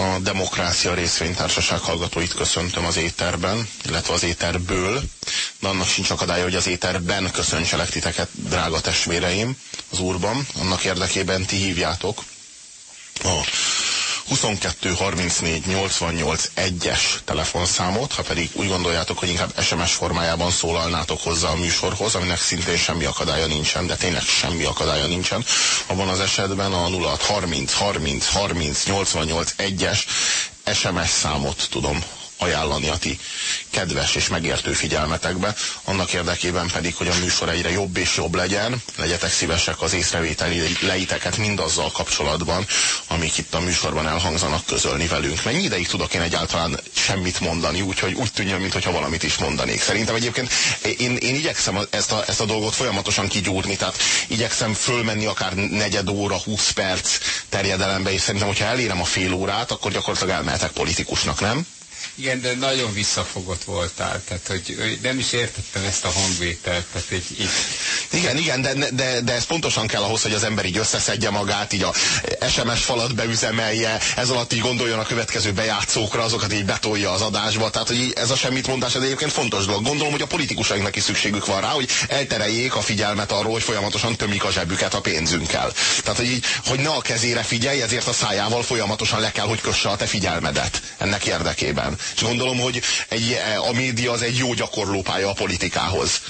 A Demokrácia Részvénytársaság hallgatóit köszöntöm az éterben, illetve az éterből, de annak sincs akadálya, hogy az éterben köszöntselek titeket, drága testvéreim, az Úrban. Annak érdekében ti hívjátok a 22 34 88 1-es telefonszámot, ha pedig úgy gondoljátok, hogy inkább SMS formájában szólalnátok hozzá a műsorhoz, aminek szintén semmi akadálya nincsen, de tényleg semmi akadálya nincsen, abban az esetben a 0 30 30 30 88 1-es SMS számot tudom ajánlani a ti kedves és megértő figyelmetekbe, annak érdekében pedig, hogy a műsor egyre jobb és jobb legyen, legyetek szívesek az észrevételi leiteket mindazzal kapcsolatban, amik itt a műsorban elhangzanak közölni velünk. Mennyi ideig tudok én egyáltalán semmit mondani, úgyhogy úgy tűnjön, mintha valamit is mondanék. Szerintem egyébként én, én igyekszem ezt a, ezt a dolgot folyamatosan kigyúrni, tehát igyekszem fölmenni akár negyed óra, 20 perc terjedelembe, és szerintem, hogyha elérem a fél órát, akkor gyakorlatilag elmehetek politikusnak, nem? Igen, de nagyon visszafogott voltál, tehát hogy nem is értettem ezt a hangvételt. Tehát így, így... Igen, igen, de, de, de ez pontosan kell ahhoz, hogy az ember így összeszedje magát, így a SMS falat beüzemelje, ez alatt így gondoljon a következő bejátszókra, azokat így betolja az adásba, tehát hogy ez a semmit mondás ez egyébként fontos dolog. Gondolom, hogy a politikusainknak is szükségük van rá, hogy eltereljék a figyelmet arról, hogy folyamatosan tömik a zsebüket a pénzünkkel. Tehát, hogy, így, hogy ne a kezére figyelj, ezért a szájával folyamatosan le kell, hogy kösse a te figyelmedet ennek érdekében. És gondolom, hogy egy, a média az egy jó gyakorlópálya a politikához.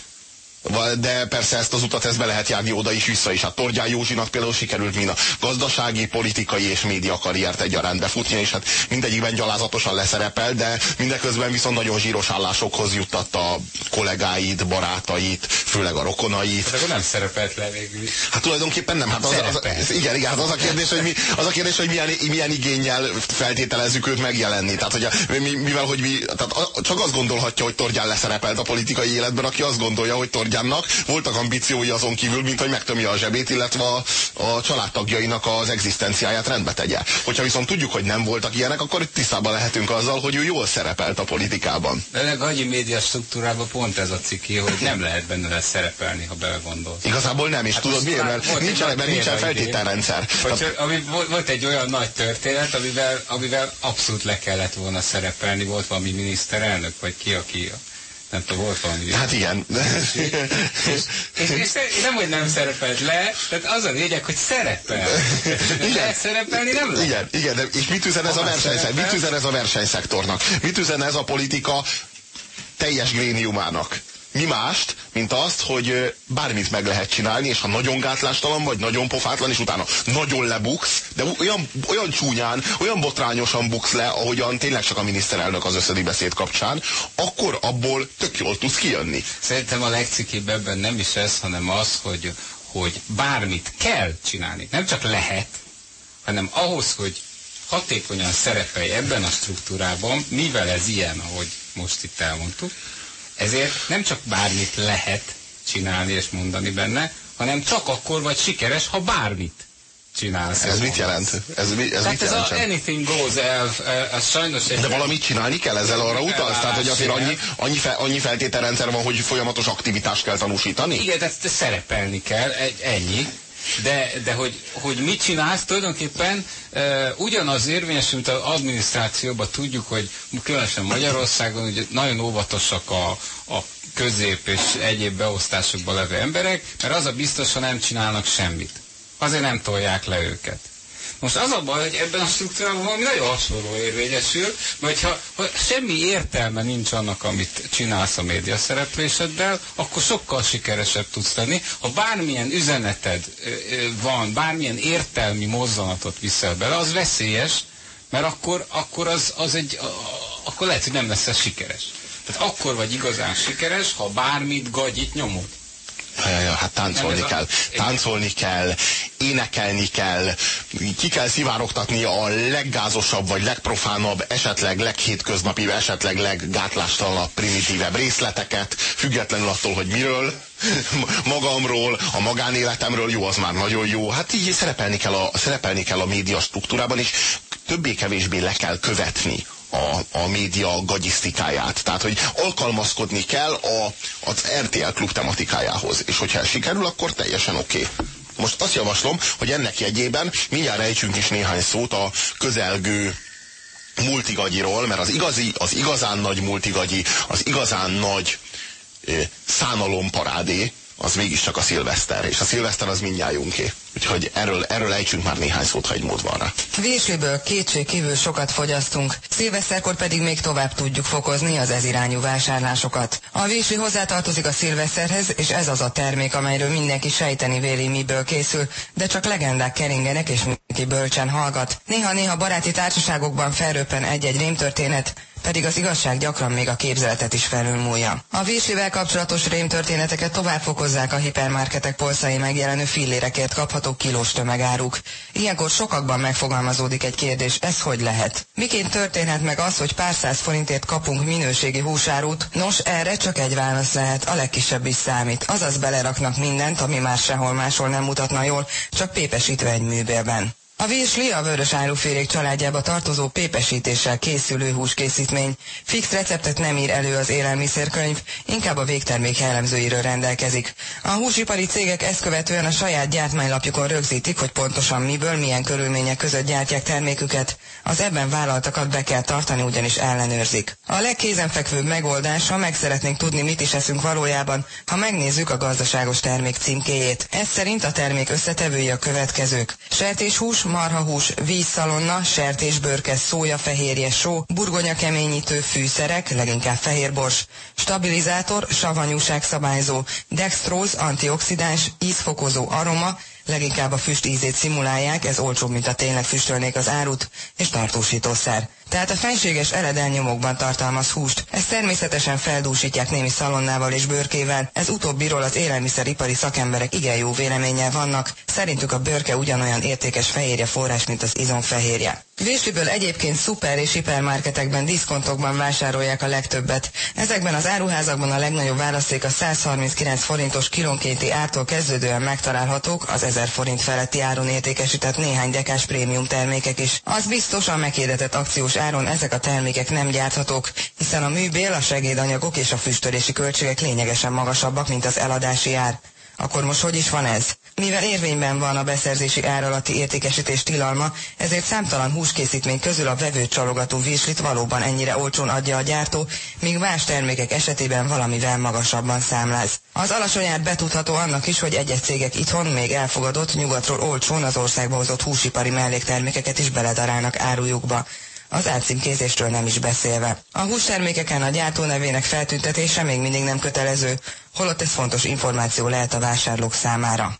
De persze ezt az utat ezt be lehet járni oda is, vissza is. Hát Tordján Józsinak például sikerült mind a gazdasági, politikai és média karriert egyaránt befutnia, és hát mindegyikben gyalázatosan leszerepel, de mindeközben viszont nagyon zsíros állásokhoz juttatta a kollégáit, barátait, főleg a rokonait. Hát akkor nem szerepelt le végül is. Hát tulajdonképpen nem. Hát az, az, az, igen, igen, hát az a kérdés, hogy, mi, az a kérdés, hogy milyen, milyen igényel feltételezzük őt megjelenni. Tehát, hogy a, mivel, hogy mi, tehát csak azt gondolhatja, hogy Tordján leszerepelt a politikai életben, aki azt gondolja, hogy Tordján Gyurgyánnak voltak ambíciói azon kívül, mint hogy megtömje a zsebét, illetve a, a családtagjainak az egzisztenciáját rendbe tegye. Hogyha viszont tudjuk, hogy nem voltak ilyenek, akkor tisztában lehetünk azzal, hogy ő jól szerepelt a politikában. De a gagyi média struktúrában pont ez a ciki, hogy nem lehet benne szerepelni, ha belegondolsz. Igazából nem, és hát tudod miért? Mert nincsen, mert nincsen feltételrendszer. Tehát... Ami, volt egy olyan nagy történet, amivel, amivel abszolút le kellett volna szerepelni, volt valami miniszterelnök, vagy ki, aki nem tudom, volt valami. Hát igen. És, és, és, nem, hogy nem szerepelt le, tehát az a lényeg, hogy szerepel. Igen. szerepelni nem lehet. Igen, igen, de és mit üzen ez a versenyszektor? Mit üzen ez a versenyszektornak? Mit üzen ez a politika teljes gréniumának? Mi mást, mint azt, hogy bármit meg lehet csinálni, és ha nagyon gátlástalan vagy, nagyon pofátlan, és utána nagyon lebuksz, de olyan, olyan csúnyán, olyan botrányosan buksz le, ahogyan tényleg csak a miniszterelnök az összedi beszéd kapcsán, akkor abból tök jól tudsz kijönni. Szerintem a legcikibb ebben nem is ez, hanem az, hogy, hogy bármit kell csinálni. Nem csak lehet, hanem ahhoz, hogy hatékonyan szerepelj ebben a struktúrában, mivel ez ilyen, ahogy most itt elmondtuk, ezért nem csak bármit lehet csinálni és mondani benne, hanem csak akkor vagy sikeres, ha bármit csinálsz. Ez mit jelent? Ez, mi, ez mit ez jelent? a anything goes elv, az sajnos. De valamit csinálni kell ezzel arra utalsz? Tehát, hogy azért annyi, annyi, fe, annyi feltételrendszer van, hogy folyamatos aktivitást kell tanúsítani? Igen, tehát szerepelni kell, egy, ennyi. De, de hogy, hogy mit csinálsz, tulajdonképpen e, ugyanaz érvényes, mint az adminisztrációban tudjuk, hogy különösen Magyarországon ugye nagyon óvatosak a, a közép és egyéb beosztásokban levő emberek, mert az a biztos, ha nem csinálnak semmit. Azért nem tolják le őket. Most az a baj, hogy ebben a struktúrában valami nagyon hasonló érvényesül, mert ha, ha semmi értelme nincs annak, amit csinálsz a média szerepléseddel, akkor sokkal sikeresebb tudsz lenni. Ha bármilyen üzeneted van, bármilyen értelmi mozzanatot viszel bele, az veszélyes, mert akkor, akkor az, az egy, akkor lehet, hogy nem lesz ez sikeres. Tehát akkor vagy igazán sikeres, ha bármit gagyit nyomod. Ja, ja, hát táncolni kell. Táncolni kell, énekelni kell, ki kell szivárogtatni a leggázosabb, vagy legprofánabb, esetleg leghétköznapi, esetleg leggátlástalabb, primitívebb részleteket, függetlenül attól, hogy miről, magamról, a magánéletemről, jó, az már nagyon jó. Hát így szerepelni kell a, szerepelni kell a média struktúrában, és többé-kevésbé le kell követni a, a média gagyisztikáját. Tehát, hogy alkalmazkodni kell a, az RTL klub tematikájához. És hogyha ez sikerül, akkor teljesen oké. Okay. Most azt javaslom, hogy ennek jegyében mindjárt ejtsünk is néhány szót a közelgő multigagyiról, mert az igazi, az igazán nagy multigagyi, az igazán nagy szánalomparádé, az mégiscsak a szilveszter, és a szilveszter az mindjájunké. Úgyhogy erről, erről ejtsünk már néhány szót, ha egy mód van rá. Vésliből kétség kívül sokat fogyasztunk, szilveszterkor pedig még tovább tudjuk fokozni az ez irányú vásárlásokat. A vésli hozzátartozik a szilveszterhez, és ez az a termék, amelyről mindenki sejteni véli, miből készül, de csak legendák keringenek, és mindenki bölcsen hallgat. Néha-néha baráti társaságokban felröppen egy-egy rémtörténet, pedig az igazság gyakran még a képzeletet is felülmúlja. A véslivel kapcsolatos rémtörténeteket tovább fokozzák a hipermarketek polcai megjelenő fillérekért kapható kilós tömegáruk. Ilyenkor sokakban megfogalmazódik egy kérdés, ez hogy lehet? Miként történhet meg az, hogy pár száz forintért kapunk minőségi húsárút? Nos, erre csak egy válasz lehet, a legkisebb is számít. Azaz beleraknak mindent, ami már sehol máshol nem mutatna jól, csak pépesítve egy műbélben. A virsli a vörös áruférék családjába tartozó pépesítéssel készülő húskészítmény. Fix receptet nem ír elő az élelmiszerkönyv, inkább a végtermék jellemzőiről rendelkezik. A húsipari cégek ezt követően a saját gyártmánylapjukon rögzítik, hogy pontosan miből, milyen körülmények között gyártják terméküket. Az ebben vállaltakat be kell tartani, ugyanis ellenőrzik. A legkézenfekvőbb megoldása, meg szeretnénk tudni, mit is eszünk valójában, ha megnézzük a gazdaságos termék címkéjét. Ez szerint a termék összetevői a következők. Sertéshús, marhahús, vízszalonna, sertésbőrke, szójafehérje, só, burgonya keményítő fűszerek, leginkább fehérbors, stabilizátor, savanyúság szabályzó, dextróz, antioxidáns, ízfokozó aroma, leginkább a füst ízét szimulálják, ez olcsóbb, mint a tényleg füstölnék az árut, és tartósítószer. Tehát a fenséges eredelnyomokban tartalmaz húst. Ezt természetesen feldúsítják némi szalonnával és bőrkével. Ez utóbbiról az élelmiszeripari szakemberek igen jó véleménnyel vannak. Szerintük a bőrke ugyanolyan értékes fehérje forrás, mint az izomfehérje. Vésliből egyébként szuper és hipermarketekben, diszkontokban vásárolják a legtöbbet. Ezekben az áruházakban a legnagyobb választék a 139 forintos kilónkénti ártól kezdődően megtalálhatók, az 1000 forint feletti áron értékesített néhány dekás prémium termékek is. Az biztos a meghirdetett akciós áron ezek a termékek nem gyárthatók, hiszen a műbél, a segédanyagok és a füstölési költségek lényegesen magasabbak, mint az eladási ár. Akkor most hogy is van ez? Mivel érvényben van a beszerzési ár alatti értékesítés tilalma, ezért számtalan húskészítmény közül a vevő csalogató virslit valóban ennyire olcsón adja a gyártó, míg más termékek esetében valamivel magasabban számláz. Az alacsony ár betudható annak is, hogy egyes cégek itthon még elfogadott nyugatról olcsón az országba hozott húsipari melléktermékeket is beledarálnak árujukba az átcímkézésről nem is beszélve. A hústermékeken a gyártó nevének feltüntetése még mindig nem kötelező, holott ez fontos információ lehet a vásárlók számára.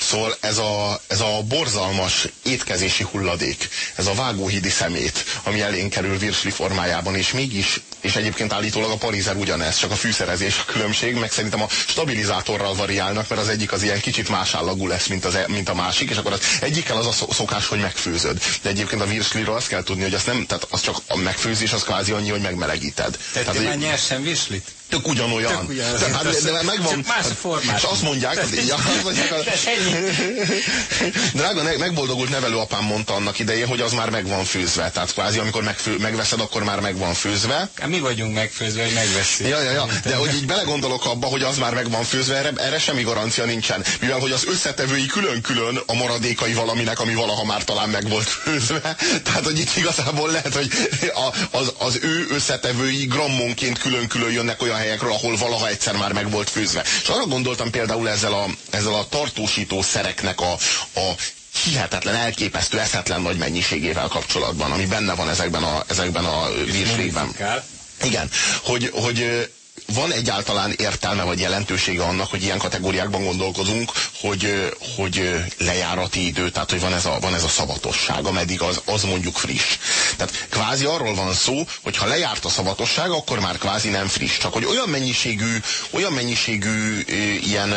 Szóval ez a, ez a borzalmas étkezési hulladék, ez a vágóhídi szemét, ami elénk kerül virsli formájában, és mégis, és egyébként állítólag a parizer ugyanez, csak a fűszerezés a különbség, meg szerintem a stabilizátorral variálnak, mert az egyik az ilyen kicsit más állagú lesz, mint, az, e, mint a másik, és akkor az egyikkel az a szokás, hogy megfőzöd. De egyébként a virsliről azt kell tudni, hogy az nem, tehát az csak a megfőzés az kvázi annyi, hogy megmelegíted. Tehát, tehát már nyersen virslit? Tök ugyanolyan. Tök ugyanolyan. De, hát, de, de megvan. Csak más formát. És azt mondják, ja, azt mondják a, drága, megboldogult nevelőapám mondta annak idején, hogy az már meg van főzve. Tehát kvázi, amikor megfő, megveszed, akkor már meg van főzve. Hát mi vagyunk megfőzve, hogy megveszi. Ja, ja, ja. De hogy így belegondolok abba, hogy az már meg van főzve, erre, erre semmi garancia nincsen. Mivel, hogy az összetevői külön-külön a maradékai valaminek, ami valaha már talán meg volt főzve. Tehát, hogy itt igazából lehet, hogy a, az, az ő összetevői grammonként külön-külön jönnek olyan helyekről, ahol valaha egyszer már meg volt főzve. És arra gondoltam például ezzel a, ezzel a tartósító szereknek a, a hihetetlen, elképesztő, eszetlen nagy mennyiségével kapcsolatban, ami benne van ezekben a, ezekben a virslékben. Igen, hogy, hogy van egyáltalán értelme vagy jelentősége annak, hogy ilyen kategóriákban gondolkozunk, hogy, hogy lejárati idő, tehát hogy van ez a, van ez a szavatosság, ameddig az, az mondjuk friss. Tehát kvázi arról van szó, hogy ha lejárt a szavatosság, akkor már kvázi nem friss. Csak hogy olyan mennyiségű, olyan mennyiségű ilyen,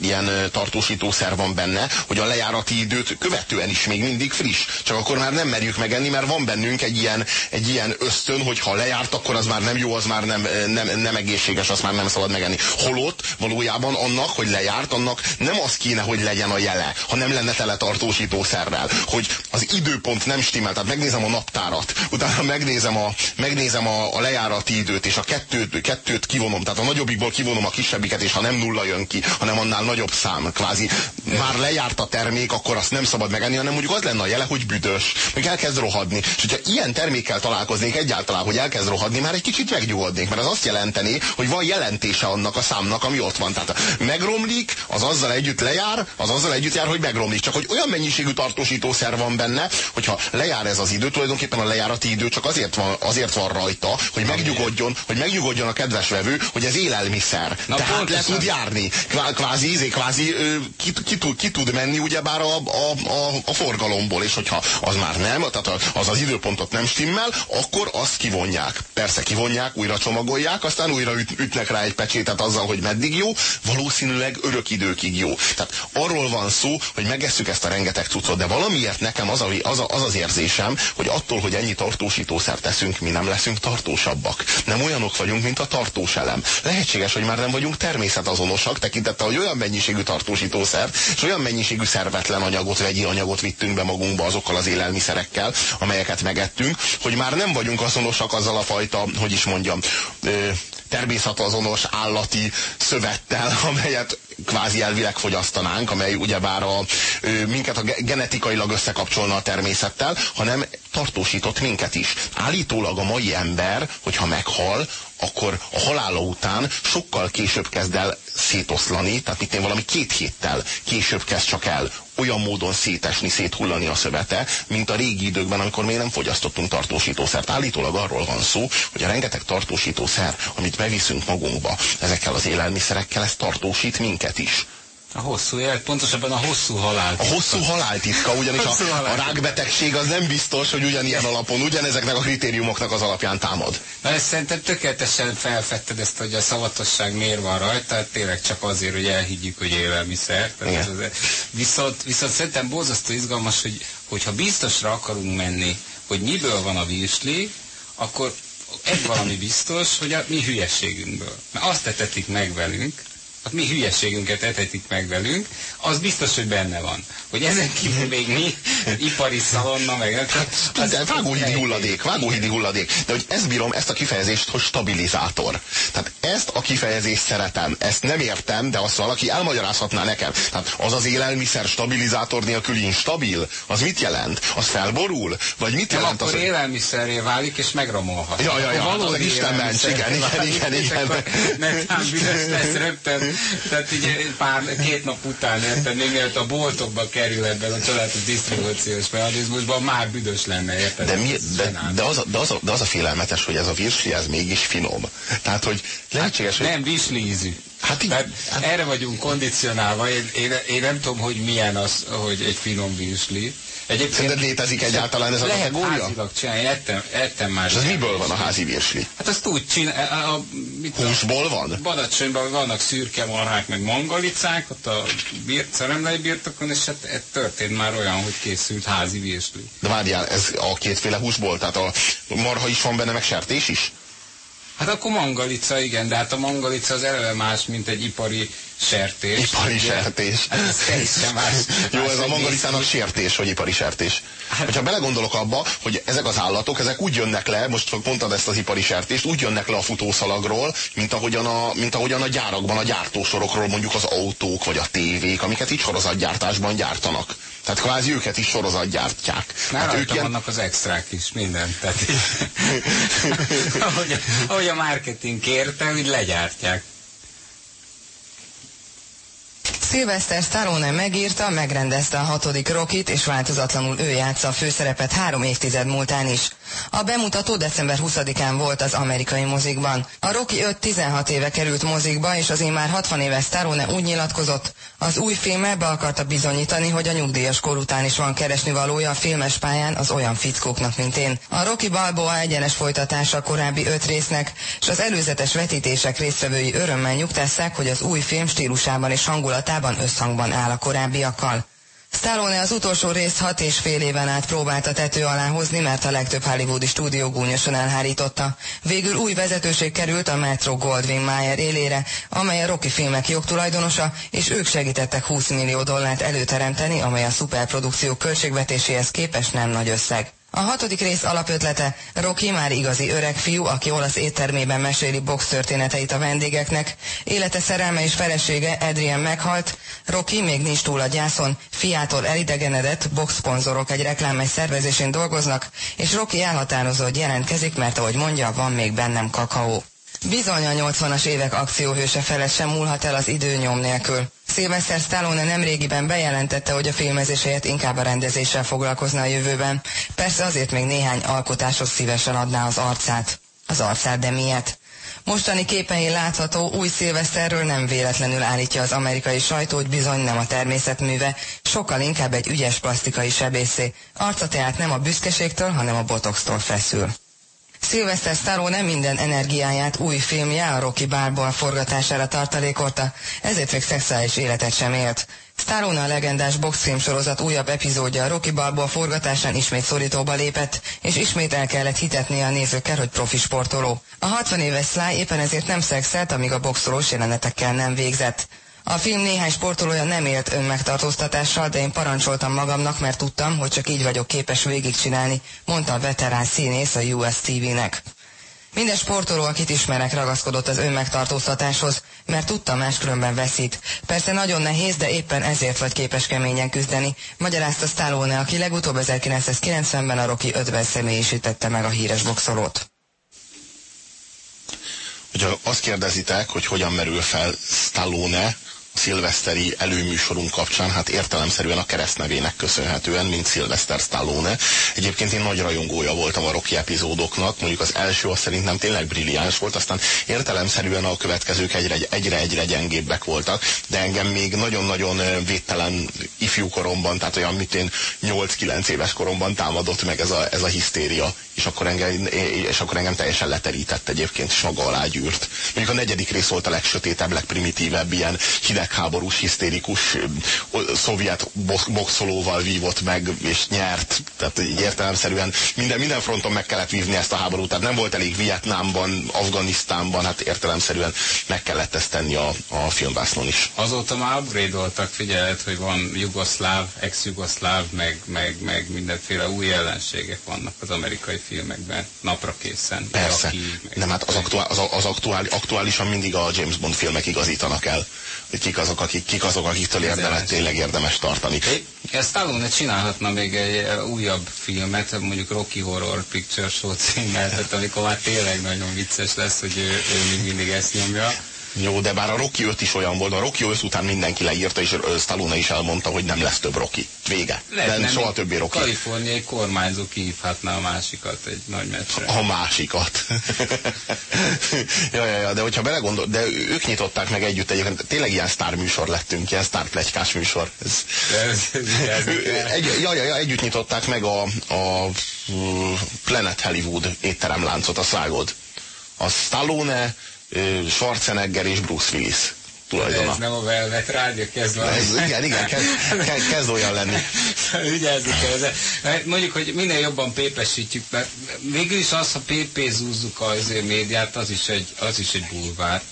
ilyen tartósítószer van benne, hogy a lejárati időt követően is még mindig friss. Csak akkor már nem merjük megenni, mert van bennünk egy ilyen, egy ilyen ösztön, hogy ha lejárt, akkor az már nem jó, az már nem, nem, nem egészséges, azt már nem szabad megenni. Holott valójában annak, hogy lejárt, annak nem az kéne, hogy legyen a jele, ha nem lenne tele tartósítószerrel, hogy az időpont nem stimmel, tehát megnézem a naptárat, utána megnézem a, megnézem a, a lejárati időt, és a kettőt, kettőt kivonom, tehát a nagyobbikból kivonom a kisebbiket, és ha nem nulla jön ki, hanem annál nagyobb szám, kvázi már lejárt a termék, akkor azt nem szabad megenni, hanem mondjuk az lenne a jele, hogy büdös, meg elkezd rohadni. És hogyha ilyen termékkel találkoznék egyáltalán, hogy elkezd rohadni, már egy kicsit megnyugodnék, mert az azt jelenteni, hogy van jelentése annak a számnak, ami ott van. Tehát megromlik, az azzal együtt lejár, az azzal együtt jár, hogy megromlik. Csak hogy olyan mennyiségű tartósítószer van benne, hogyha lejár ez az idő, tulajdonképpen a lejárati idő csak azért van, azért van rajta, hogy megnyugodjon, hogy megnyugodjon a kedves vevő, hogy ez élelmiszer. Na, Tehát pontosan. le tud járni. Kvázi, izé, kvázi ki, ki, tud, ki tud menni ugyebár a, a, a, a forgalomból, és hogyha az már nem, tehát az az időpontot nem stimmel, akkor azt kivonják. Persze kivonják, újra csomagolják, aztán újra üt, ütnek rá egy pecsétet azzal, hogy meddig jó, valószínűleg örök időkig jó. Tehát arról van szó, hogy megesszük ezt a rengeteg cuccot, de valamiért nekem az, a, az, a, az az érzésem, hogy attól, hogy ennyi tartósítószer teszünk, mi nem leszünk tartósabbak. Nem olyanok vagyunk, mint a tartós elem. Lehetséges, hogy már nem vagyunk természetazonosak, tekintettel, hogy olyan mennyiségű tartósítószer, és olyan mennyiségű szervetlen anyagot, vegyi anyagot vittünk be magunkba azokkal az élelmiszerekkel, amelyeket megettünk, hogy már nem vagyunk azonosak azzal a fajta, hogy is mondjam, természetazonos állati szövettel, amelyet kvázi elvileg fogyasztanánk, amely ugyebár a, minket a genetikailag összekapcsolna a természettel, hanem tartósított minket is. Állítólag a mai ember, hogyha meghal, akkor a halála után sokkal később kezd el szétoszlani, tehát itt én valami két héttel később kezd csak el olyan módon szétesni, széthullani a szövete, mint a régi időkben, amikor még nem fogyasztottunk tartósítószert. Állítólag arról van szó, hogy a rengeteg tartósítószer, amit beviszünk magunkba ezekkel az élelmiszerekkel, ez tartósít minket is. A hosszú élet, pontosabban a hosszú halál. A hosszú haláltitka, ugyanis a, a rákbetegség az nem biztos, hogy ugyanilyen alapon, ugyanezeknek a kritériumoknak az alapján támad. Na ezt szerintem tökéletesen felfedted ezt, hogy a szavatosság miért van rajta, tényleg csak azért, hogy elhiggyük, hogy élelmiszer. Tehát az, viszont, viszont szerintem borzasztó izgalmas, hogy, hogyha biztosra akarunk menni, hogy miből van a virsli, akkor egy valami biztos, hogy a mi hülyeségünkből. Mert azt tetetik meg velünk, a mi hülyeségünket etetik meg velünk, az biztos, hogy benne van. Hogy ezen kívül még mi, ipari szalonna, meg nem csak... Hát, de vágóhidi hulladék, vágóhidi hulladék. De hogy ezt bírom, ezt a kifejezést, hogy stabilizátor. Tehát ezt a kifejezést szeretem. Ezt nem értem, de azt valaki elmagyarázhatná nekem. Tehát az az élelmiszer stabilizátor nélkül instabil? Az mit jelent? Az felborul? Vagy mit nem, jelent akkor az? élelmiszerré válik, és megromolhat. Ja, ja, ja, az Isten ments, igen, igen, igen, igen. Netán büdös lesz rögtön tehát így pár, két nap után érted, még mielőtt a boltokba kerül ebben a családos disztribúciós mechanizmusban, már büdös lenne, érted? De, mi, de, de, az a, de, az a, de az a félelmetes, hogy ez a virsli, ez mégis finom. Tehát, hogy lehetséges, hát, hogy... Nem virsli ízű. Hát, így, hát, erre vagyunk kondicionálva. Én, én, én nem tudom, hogy milyen az, hogy egy finom virsli. Egyébként Szerinted létezik egyáltalán ez a lehet kategória? házilag csinálni, ettem, ettem már. És az miből van a házi virsli? Hát azt úgy csinál... Húsból van? Badacsonyban vannak szürke marhák, meg mangalicák, ott a bírt, szeremlei birtokon, és hát ez történt már olyan, hogy készült házi virsli. De várjál, ez a kétféle húsból, tehát a marha is van benne, meg sertés is? Hát akkor mangalica, igen, de hát a mangalica az eleve más, mint egy ipari sertés. Ipari ugye? sertés. Hát más. Jó, ez a mangalicának sertés, vagy ipari sertés. Hát, Hogyha belegondolok abba, hogy ezek az állatok, ezek úgy jönnek le, most mondtad ezt az ipari sertést, úgy jönnek le a futószalagról, mint ahogyan a, mint ahogyan a gyárakban, a gyártósorokról mondjuk az autók, vagy a tévék, amiket így sorozatgyártásban gyártanak. Tehát kvázi őket is sorozatgyártják. Már hát ők ilyen... vannak az extrák is, minden. Tehát, ahogy, ahogy a marketing kérte, hogy legyártják. Sylvester Stallone megírta, megrendezte a hatodik Rokit, és változatlanul ő játsza a főszerepet három évtized múltán is. A bemutató december 20-án volt az amerikai mozikban. A Rocky 5 16 éve került mozikba, és az már 60 éves Stallone úgy nyilatkozott, az új filme be akarta bizonyítani, hogy a nyugdíjas kor után is van keresni valója a filmes pályán az olyan fickóknak, mint én. A Rocky Balboa egyenes folytatása a korábbi öt résznek, és az előzetes vetítések résztvevői örömmel nyugtásszák, hogy az új film stílusában és hangulatában összhangban áll a korábbiakkal. Stallone az utolsó részt hat és fél éven át próbálta tető alá hozni, mert a legtöbb hollywoodi stúdió gúnyosan elhárította. Végül új vezetőség került a Metro Goldwyn Mayer élére, amely a Rocky filmek jogtulajdonosa, és ők segítettek 20 millió dollárt előteremteni, amely a szuperprodukció költségvetéséhez képest nem nagy összeg. A hatodik rész alapötlete Rocky már igazi öreg fiú, aki olasz éttermében meséli box történeteit a vendégeknek. Élete szerelme és felesége Adrian meghalt, Rocky még nincs túl a gyászon, fiától elidegenedett, box szponzorok egy reklámmegy szervezésén dolgoznak, és Rocky elhatározó, hogy jelentkezik, mert ahogy mondja, van még bennem kakaó. Bizony a 80-as évek akcióhőse felett sem múlhat el az idő nyom nélkül. Sylvester Stallone nemrégiben bejelentette, hogy a filmezés helyett inkább a rendezéssel foglalkozna a jövőben. Persze azért még néhány alkotáshoz szívesen adná az arcát. Az arcát, de miért? Mostani képein látható új szilveszterről nem véletlenül állítja az amerikai sajtó, hogy bizony nem a természetműve, sokkal inkább egy ügyes plastikai sebészé. Arca tehát nem a büszkeségtől, hanem a botoxtól feszül. Sylvester Stallone minden energiáját új filmje a Rocky Balboa forgatására tartalékolta, ezért még szexuális életet sem élt. Stallone a legendás boxfilm sorozat újabb epizódja a Rocky Balboa forgatásán ismét szorítóba lépett, és ismét el kellett hitetni a nézőkkel, hogy profi sportoló. A 60 éves Sly éppen ezért nem szexelt, amíg a boxolós jelenetekkel nem végzett. A film néhány sportolója nem élt önmegtartóztatással, de én parancsoltam magamnak, mert tudtam, hogy csak így vagyok képes végigcsinálni, mondta a veterán színész a US TV-nek. Minden sportoló, akit ismerek, ragaszkodott az önmegtartóztatáshoz, mert tudta máskülönben veszít. Persze nagyon nehéz, de éppen ezért vagy képes keményen küzdeni, magyarázta Stallone, aki legutóbb 1990-ben a Rocky 5-ben személyisítette meg a híres boxolót. Hogyha azt kérdezitek, hogy hogyan merül fel Stallone, szilveszteri előműsorunk kapcsán, hát értelemszerűen a keresztnevének köszönhetően, mint Sylvester Stallone. Egyébként én nagy rajongója voltam a Rocky epizódoknak, mondjuk az első az szerintem tényleg brilliáns volt, aztán értelemszerűen a következők egyre-egyre gyengébbek voltak, de engem még nagyon-nagyon védtelen ifjú koromban, tehát olyan, mint én 8-9 éves koromban támadott meg ez a, ez a hisztéria, és akkor, engem, és akkor engem teljesen leterített egyébként, és maga alá gyűrt. Mondjuk a negyedik rész volt a legsötétebb, legprimitívebb, ilyen hidegháborús, hisztérikus szovjet boxolóval vívott meg, és nyert. Tehát értelemszerűen minden, minden fronton meg kellett vívni ezt a háborút. Tehát nem volt elég Vietnámban, Afganisztánban, hát értelemszerűen meg kellett ezt tenni a, a filmvásznon is. Azóta már upgrade-oltak, figyelhet, hogy van jugoszláv, ex-jugoszláv, meg, meg, meg mindenféle új jelenségek vannak az amerikai filmekben, napra készen. Persze. Aki, nem, hát az, aktuál, az, az aktuál, aktuálisan mindig a James Bond filmek igazítanak el kik azok, akik, kik azok akiktől érdemes, tényleg érdemes tartani. Ezt Stallone csinálhatna még egy újabb filmet, mondjuk Rocky Horror Picture Show címmel, tehát amikor már tényleg nagyon vicces lesz, hogy ő, ő még mindig ezt nyomja. Jó, de bár a Rocky 5 is olyan volt, a Rocky 5 után mindenki leírta, és Stallone is elmondta, hogy nem lesz több Rocky. Vége. Lehet, nem, soha többé Rocky. Kaliforniai kormányzó kihívhatná a másikat egy nagy meccsre. A másikat. ja, ja, ja, de hogyha belegondol, de ők nyitották meg együtt egyébként, tényleg ilyen sztár műsor lettünk, ilyen sztár plegykás műsor. Ez, egy, ja, ja, ja, együtt nyitották meg a, a Planet Hollywood étteremláncot, a szágod. A Stallone, Schwarzenegger és Bruce Willis tulajdona. Ez nem a Velvet Rádió kezd Ez, igen, igen, kezd, kezd, kezd olyan lenni. Vigyázzuk ezzel. Mert mondjuk, hogy minél jobban pépesítjük, mert végül is az, ha pépézúzzuk a médiát, az is egy, az is egy bulvár.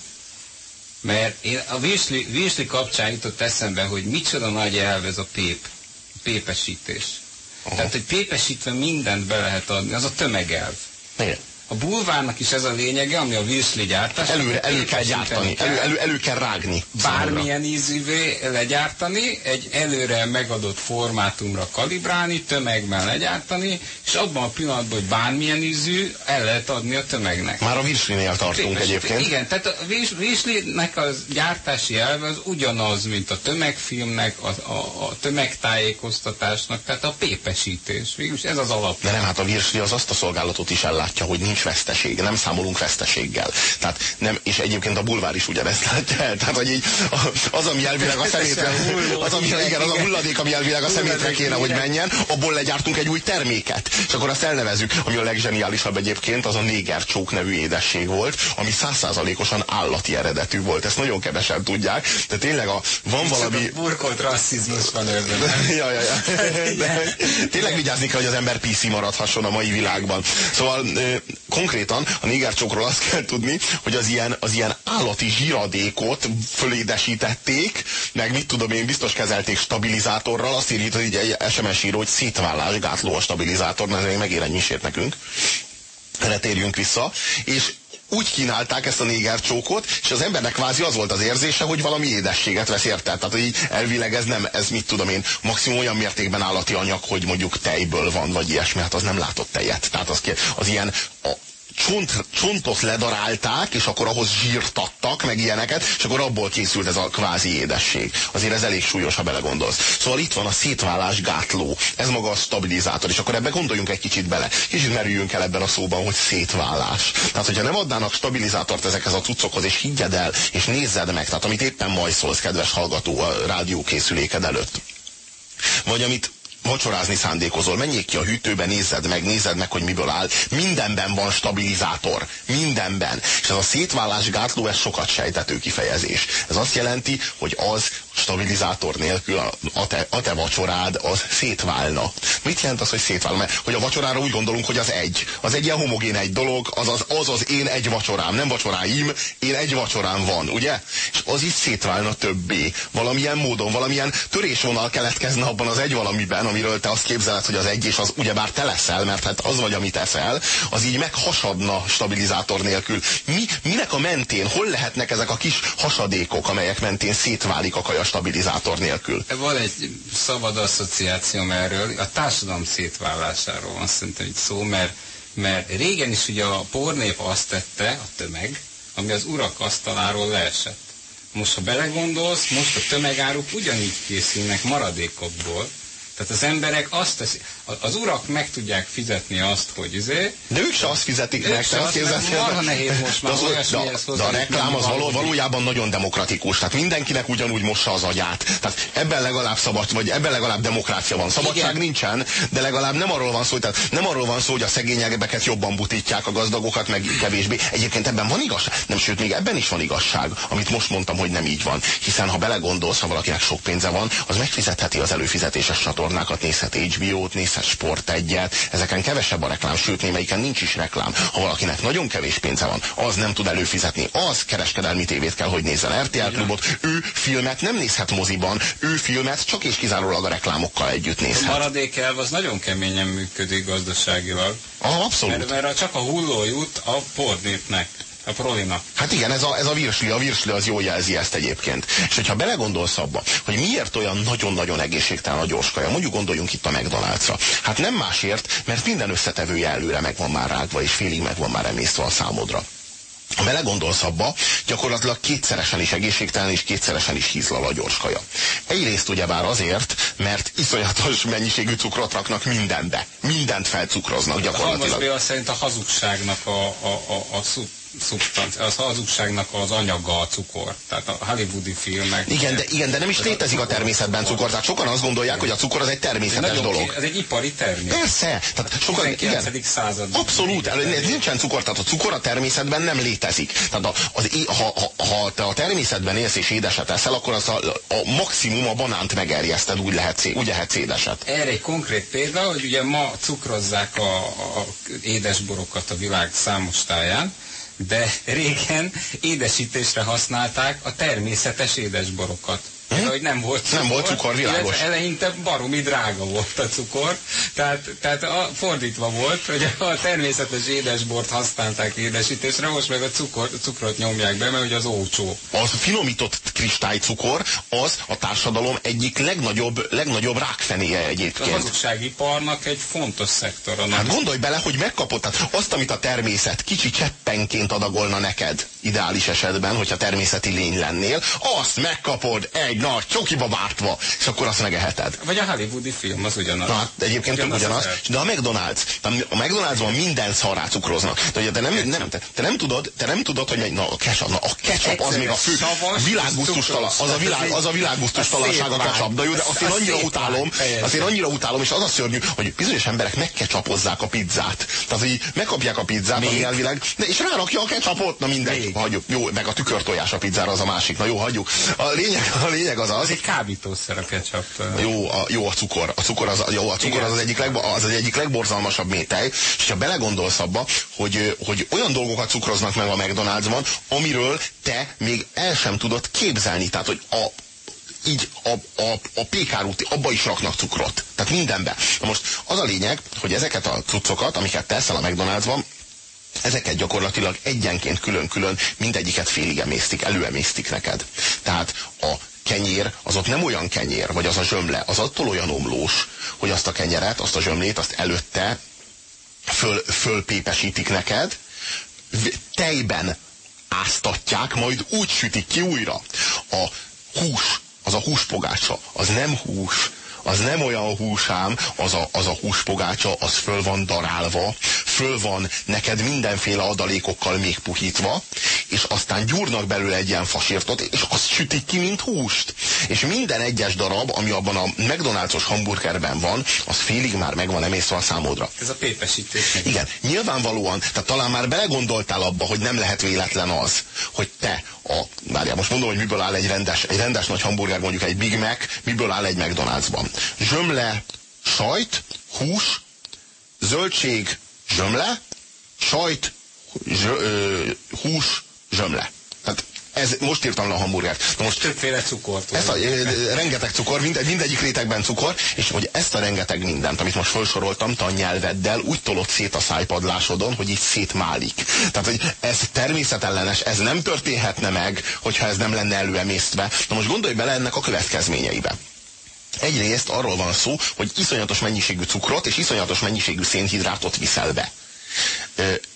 Mert én a Virsli, kapcsán jutott eszembe, hogy micsoda nagy elv ez a pép, pépesítés. Aha. Tehát, hogy pépesítve mindent be lehet adni, az a tömegelv. Igen a bulvárnak is ez a lényege, ami a virsli gyártás. Előre, elő kell gyártani, elő, elő, elő kell rágni. Bármilyen ízűvé legyártani, egy előre megadott formátumra kalibrálni, tömegben legyártani, és abban a pillanatban, hogy bármilyen ízű, el lehet adni a tömegnek. Már a virslinél tartunk Képes, egyébként. Igen, tehát a virslinek az gyártási elve az ugyanaz, mint a tömegfilmnek, a, a, a tömegtájékoztatásnak, tehát a pépesítés. Végülis ez az alap. De nem, hát a virsli az azt a szolgálatot is ellátja, hogy nincs veszteség, nem számolunk veszteséggel. Tehát nem, és egyébként a bulvár is ugyanezt látja el. Tehát, hogy így az, ami elvileg a szemétre, az, ami, igen, az a hulladék, ami elvileg a szemétre kéne, hogy menjen, abból legyártunk egy új terméket. És akkor azt elnevezük, ami a legzseniálisabb egyébként, az a négercsók nevű édesség volt, ami százszázalékosan állati eredetű volt. Ezt nagyon kevesen tudják. De tényleg a, van valami... Burkolt rasszizmus van ebben. ja, ja, ja. De, tényleg vigyázni kell, hogy az ember PC maradhasson a mai világban. Szóval konkrétan a négercsókról azt kell tudni, hogy az ilyen, az ilyen állati zsíradékot fölédesítették, meg mit tudom én, biztos kezelték stabilizátorral, azt írja hogy egy SMS író, hogy szétvállás gátló a stabilizátor, ez megér egy misért nekünk. Erre térjünk vissza. És úgy kínálták ezt a négercsókot, és az embernek kvázi az volt az érzése, hogy valami édességet vesz érte. Tehát, hogy elvileg ez nem, ez mit tudom én, maximum olyan mértékben állati anyag, hogy mondjuk tejből van, vagy ilyesmi, hát az nem látott tejet. Tehát az, az ilyen a, csont, csontot ledarálták, és akkor ahhoz zsírtattak, meg ilyeneket, és akkor abból készült ez a kvázi édesség. Azért ez elég súlyos, ha belegondolsz. Szóval itt van a szétválás gátló, ez maga a stabilizátor, és akkor ebbe gondoljunk egy kicsit bele. Kicsit merüljünk el ebben a szóban, hogy szétválás. Tehát, hogyha nem adnának stabilizátort ezekhez a cuccokhoz, és higgyed el, és nézzed meg, tehát amit éppen majszolsz, kedves hallgató, a rádiókészüléked előtt. Vagy amit vacsorázni szándékozol, menjék ki a hűtőbe, nézzed meg, nézzed meg, hogy miből áll. Mindenben van stabilizátor. Mindenben. És ez a szétválás gátló, ez sokat sejtető kifejezés. Ez azt jelenti, hogy az stabilizátor nélkül a, a, te, a te vacsorád az szétválna. Mit jelent az, hogy szétválna? Mert hogy a vacsorára úgy gondolunk, hogy az egy. Az egy ilyen homogén egy dolog, az az, az, az én egy vacsorám, nem vacsoráim, én egy vacsorám van, ugye? És az is szétválna többé. Valamilyen módon, valamilyen törésvonal keletkezne abban az egy valamiben, amiről te azt képzeled, hogy az egy, és az ugyebár te leszel, mert hát az vagy, amit eszel, az így meghasadna stabilizátor nélkül. Mi, minek a mentén, hol lehetnek ezek a kis hasadékok, amelyek mentén szétválik a kaja stabilizátor nélkül? Van egy szabad asszociációm erről, a társadalom szétválásáról van szerintem itt szó, mert, mert régen is ugye a pornép azt tette, a tömeg, ami az urak asztaláról leesett. Most, ha belegondolsz, most a tömegáruk ugyanígy készülnek maradékokból, tehát az emberek azt teszik, az urak meg tudják fizetni azt, hogy izé. De ők se azt fizetik meg, te azt képzelni. Marha nehéz most már de, az, de, de a reklám az való, valójában nagyon demokratikus. Tehát mindenkinek ugyanúgy mossa az agyát. Tehát ebben legalább szabad, vagy ebben legalább demokrácia van. Szabadság Igen. nincsen, de legalább nem arról van szó, tehát nem arról van szó, hogy a szegényekbeket jobban butítják, a gazdagokat meg kevésbé. Egyébként ebben van igazság. Nem, sőt, még ebben is van igazság, amit most mondtam, hogy nem így van. Hiszen ha belegondolsz, ha valakinek sok pénze van, az megfizetheti az előfizetéses csatornákat, nézhet HBO-t, nézhet Sport egyet, ezeken kevesebb a reklám, sőt némelyiken nincs is reklám. Ha valakinek nagyon kevés pénze van, az nem tud előfizetni, az kereskedelmi tévét kell, hogy nézzen RTL klubot, ő filmet nem nézhet moziban, ő filmet csak és kizárólag a reklámokkal együtt nézhet. A maradék elv az nagyon keményen működik gazdaságilag. Ah, abszolút. Mert, mert csak a hulló jut a pornépnek a prolina. Hát igen, ez a, ez a virsli, a virsli az jól jelzi ezt egyébként. És hogyha belegondolsz abba, hogy miért olyan nagyon-nagyon egészségtelen a gyorskaja, mondjuk gondoljunk itt a McDonald'sra. Hát nem másért, mert minden összetevője előre meg van már rágva, és félig meg van már emésztve a számodra. Ha belegondolsz abba, gyakorlatilag kétszeresen is egészségtelen és kétszeresen is hízlal a gyorskaja. Egyrészt ugyebár azért, mert iszonyatos mennyiségű cukrot raknak mindenbe. Mindent felcukroznak gyakorlatilag. A szerint a hazugságnak a, a, a, a szubstancia, az hazugságnak az anyaga a cukor. Tehát a hollywoodi filmek. Igen, de, igen, de nem is létezik a, a természetben cukor. Tehát sokan azt gondolják, hogy a cukor az egy természetes ez dolog. Ez egy ipari termék. Persze. Tehát sokan, igen, század. Abszolút. El, nincsen cukor, tehát a cukor a természetben nem létezik. Tehát a, az, ha, ha, ha te a természetben élsz és édeset eszel, akkor az a, a maximum a banánt megerjeszted, úgy lehet, úgy lehet édeset. Erre egy konkrét példa, hogy ugye ma cukrozzák a, a édesborokat a világ számos táján, de régen édesítésre használták a természetes édesborokat. Hm? hogy nem volt cukor. Nem volt cukor, világos. Eleinte baromi drága volt a cukor, tehát, tehát a, fordítva volt, hogy a természetes édesbort használták édesítésre, most meg a cukor, cukrot nyomják be, mert ugye az ócsó. A finomított kristálycukor az a társadalom egyik legnagyobb, legnagyobb rákfenéje egyébként. A hazugságiparnak egy fontos szektora. Hát gondolj bele, hogy megkapod tehát azt, amit a természet kicsi cseppenként adagolna neked, ideális esetben, hogyha természeti lény lennél, azt megkapod egy nagy csokiba vártva, és akkor azt megeheted. Vagy a hollywoodi film, az ugyanaz. Na, hát egyébként ugyanaz, ugyanaz de a McDonald's, a McDonald'sban minden szarrá cukroznak. De ugye te nem, nem, te, te nem tudod, te nem tudod, hogy na, a ketchup, na, a ketchup az még a fő világgusztustalan, az a világ, az a világgusztustalanság a ketchup. De jó, de azt én annyira utálom, azt én annyira utálom, és az a szörnyű, hogy bizonyos emberek megkecsapozzák a pizzát. Tehát, hogy megkapják a pizzát, ami elvileg, de és rárakja a ketchupot, na mindegy, hagyjuk. Jó, meg a tükörtojás a pizzára az a másik, na jó, hagyjuk. A lényeg, a lényeg az az. Az egy kábítószer a ketchup. Jó, a, jó a cukor. A cukor az, jó, a cukor az az egyik, legbo, az, az egyik legborzalmasabb métej, és ha belegondolsz abba, hogy, hogy olyan dolgokat cukroznak meg a McDonald'sban, amiről te még el sem tudod képzelni. Tehát, hogy a, így a, a, a pékárúti, abba is raknak cukrot. Tehát mindenbe. Na most az a lényeg, hogy ezeket a cuccokat, amiket teszel a McDonald'sban, ezeket gyakorlatilag egyenként külön-külön mindegyiket félig emésztik, előemésztik neked. Tehát a kenyér, az ott nem olyan kenyér, vagy az a zsömle, az attól olyan omlós, hogy azt a kenyeret, azt a zsömlét, azt előtte föl, fölpépesítik neked, tejben áztatják, majd úgy sütik ki újra. A hús, az a húspogácsa, az nem hús, az nem olyan húsám, az a, az a húspogácsa, az föl van darálva, föl van neked mindenféle adalékokkal még puhítva, és aztán gyúrnak belőle egy ilyen fasírtot, és azt sütik ki, mint húst. És minden egyes darab, ami abban a McDonald's-os hamburgerben van, az félig már megvan emészve a számodra. Ez a pépesítés. Igen, nyilvánvalóan, tehát talán már belegondoltál abba, hogy nem lehet véletlen az, hogy te a, várjál, most mondom, hogy miből áll egy rendes, egy rendes nagy hamburger, mondjuk egy Big Mac, miből áll egy McDonald'sban. Zsömle, sajt, hús, zöldség, zsömle, sajt, zsö, ö, hús, zsömle. Tehát ez, most írtam le a hamburgert. Na most többféle cukor. Ez a, rengeteg cukor, mind, mindegyik rétegben cukor, és hogy ezt a rengeteg mindent, amit most felsoroltam, a nyelveddel úgy tolott szét a szájpadlásodon, hogy így szétmálik. Tehát, hogy ez természetellenes, ez nem történhetne meg, hogyha ez nem lenne előemésztve. Na most gondolj bele ennek a következményeibe. Egyrészt arról van szó, hogy iszonyatos mennyiségű cukrot és iszonyatos mennyiségű szénhidrátot viszel be.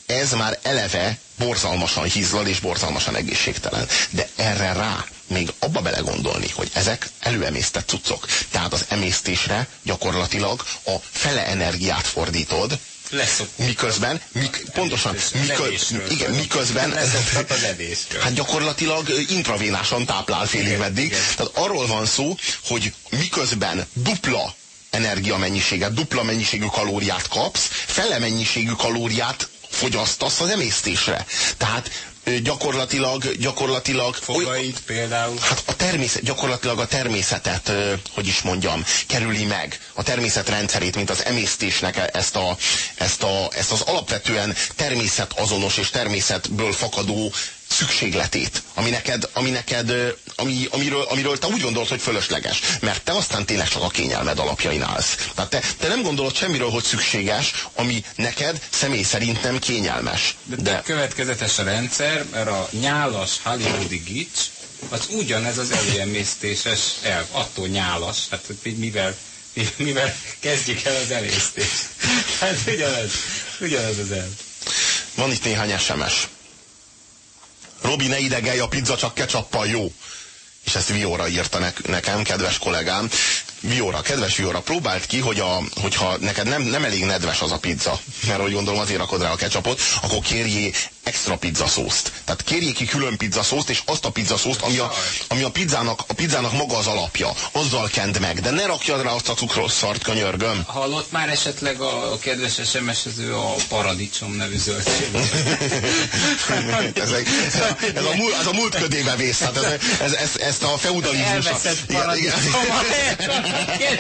Ez már eleve borzalmasan hízlal és borzalmasan egészségtelen. De erre rá még abba belegondolni, hogy ezek előemésztett cuccok. Tehát az emésztésre gyakorlatilag a fele energiát fordítod, Leszokunk. Miközben, mik, pontosan, mikö, igen, miközben, hát gyakorlatilag intravénásan táplál félig meddig. Tehát arról van szó, hogy miközben dupla energiamennyiséget, dupla mennyiségű kalóriát kapsz, fele mennyiségű kalóriát fogyasztasz az emésztésre. Tehát gyakorlatilag, gyakorlatilag... Fogait például. Hát a természet, gyakorlatilag a természetet, hogy is mondjam, kerüli meg. A természet rendszerét, mint az emésztésnek ezt, a, ezt, a, ezt az alapvetően természetazonos és természetből fakadó szükségletét, ami neked, ami neked ami, amiről, amiről te úgy gondolod, hogy fölösleges. Mert te aztán tényleg csak a kényelmed alapjain állsz. Tehát te, te nem gondolod semmiről, hogy szükséges, ami neked személy szerint nem kényelmes. De, de... következetes a rendszer, mert a nyálas hollywoodi gics, az ugyanez az előemésztéses elv. Attól nyálas, hát mivel, mivel kezdjük el az emésztést. Hát ugyanez, ugyanez az elv. Van itt néhány SMS. Robi, ne idegelj, a pizza csak ketchuppal jó. És ezt Vióra írta ne, nekem, kedves kollégám. Vióra, kedves Vióra, próbált ki, hogy a, hogyha neked nem, nem elég nedves az a pizza, mert úgy gondolom azért rakod rá a ketchupot, akkor kérjé extra pizzaszószt. Tehát kérjék ki külön pizzaszószt, és azt a pizzaszószt, ami a, ami a, pizzának, a pizzának maga az alapja. Azzal kend meg, de ne rakjad rá azt a cukros szart, könyörgöm. Hallott már esetleg a, a kedves SMS-ező a paradicsom nevű zöldség? ez, egy, ez, a, múlt, ez a múlt ködébe vész. Hát ez, ez, ez, ezt a feudalizmus... Elveszett paradicsom.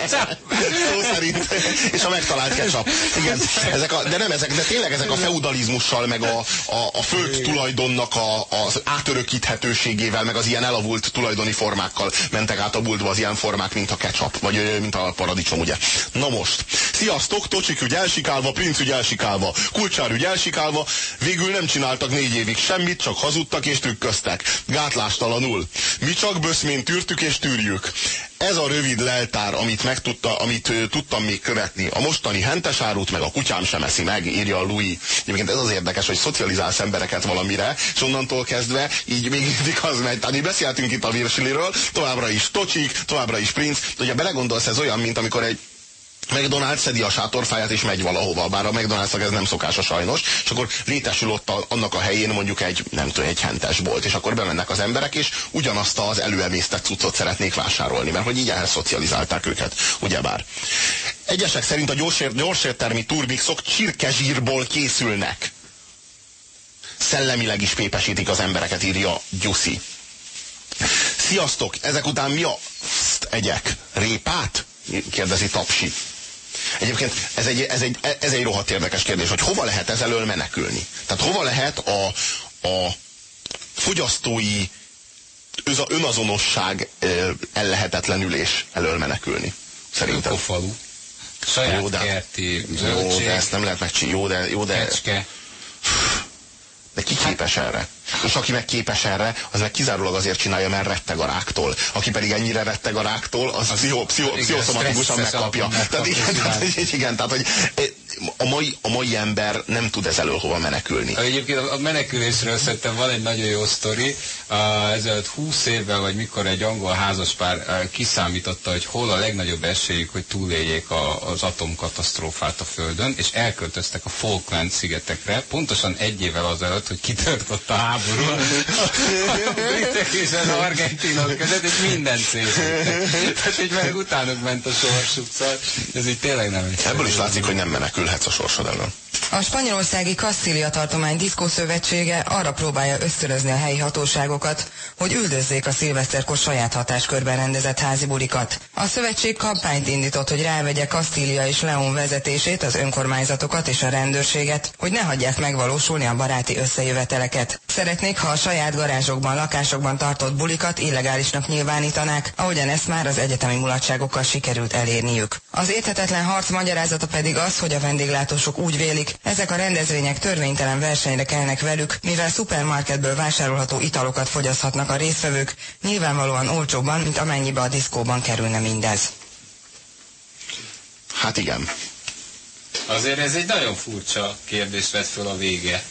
Szó szerint. És a megtalált ketchup. Igen. Ezek a, de nem ezek, de tényleg ezek a feudalizmussal, meg a, a, a föld tulajdonnak a, az átörökíthetőségével, meg az ilyen elavult tulajdoni formákkal mentek át a bultba az ilyen formák, mint a ketchup, vagy mint a paradicsom, ugye. Na most, sziasztok, Tocsik ügy elsikálva, Princ ügy elsikálva, Kulcsár ügy elsikálva, végül nem csináltak négy évig semmit, csak hazudtak és trükköztek. Gátlástalanul. Mi csak böszmén tűrtük és tűrjük. Ez a rövid leltár, amit, megtudta, amit ö, tudtam még követni. A mostani hentes árut meg a kutyám sem eszi meg, írja a Louis. Egyébként ez az érdekes, hogy szocializálsz embereket valamire, és onnantól kezdve így még mindig az megy. Tehát mi beszéltünk itt a Virsiliről, továbbra is Tocsik, továbbra is Prince. Hogyha belegondolsz, ez olyan, mint amikor egy McDonald's szedi a sátorfáját és megy valahova, bár a McDonald'snak ez nem szokása sajnos, és akkor létesül ott a, annak a helyén mondjuk egy, nem tudom, egy hentes bolt, és akkor bemennek az emberek, és ugyanazt az előemésztett cuccot szeretnék vásárolni, mert hogy így ehhez szocializálták őket, ugyebár. Egyesek szerint a gyorsért, gyorsértermi turbixok csirkezsírból készülnek. Szellemileg is pépesítik az embereket, írja Gyuszi. Sziasztok! Ezek után mi a egyek? Répát? kérdezi Tapsi. Egyébként ez egy, ez, egy, ez egy rohadt érdekes kérdés, hogy hova lehet ez elől menekülni. Tehát hova lehet a, a fogyasztói önazonosság ellehetetlenülés elől menekülni. Szerintem. Ökofalu. Saját jó, de, kerti, zöldség, Jó, de ezt nem lehet megcsinálni. Jó, de, jó, de, kecske. Ki képes erre? És aki meg képes erre, az meg kizárólag azért csinálja, mert retteg a ráktól. Aki pedig ennyire retteg a ráktól, az, az pszicho, pszicho, pszichoszomatikusan megkapja. Tehát igen, tehát, igen, tehát hogy a mai, a mai ember nem tud ez elől hova menekülni. Egyébként a menekülésről szerintem van egy nagyon jó sztori. Ezelőtt 20 évvel, vagy mikor egy angol házaspár kiszámította, hogy hol a legnagyobb esélyük, hogy túléljék a, az atomkatasztrófát a Földön, és elköltöztek a Falkland szigetekre, pontosan egy évvel azelőtt, hogy kitört ott a háború a britek és az argentinok között, és minden szétültek. Tehát így meg utánuk ment a sorsuk, szóval ez így tényleg nem egy Ebből is látszik, hogy nem menekülhetsz a sorsod elől. A spanyolországi Kastília tartomány diszkószövetsége arra próbálja ösztönözni a helyi hatóságokat, hogy üldözzék a szilveszterkor saját hatáskörben rendezett házi bulikat. A szövetség kampányt indított, hogy rávegye Kastília és Leon vezetését, az önkormányzatokat és a rendőrséget, hogy ne hagyják megvalósulni a baráti összejöveteleket. Szeretnék, ha a saját garázsokban, lakásokban tartott bulikat illegálisnak nyilvánítanák, ahogyan ezt már az egyetemi mulatságokkal sikerült elérniük. Az érthetetlen harc magyarázata pedig az, hogy a vendéglátósok úgy vélik, ezek a rendezvények törvénytelen versenyre kelnek velük, mivel szupermarketből vásárolható italokat fogyaszthatnak a résztvevők, nyilvánvalóan olcsóbban, mint amennyibe a diszkóban kerülne mindez. Hát igen. Azért ez egy nagyon furcsa kérdés vett föl a vége.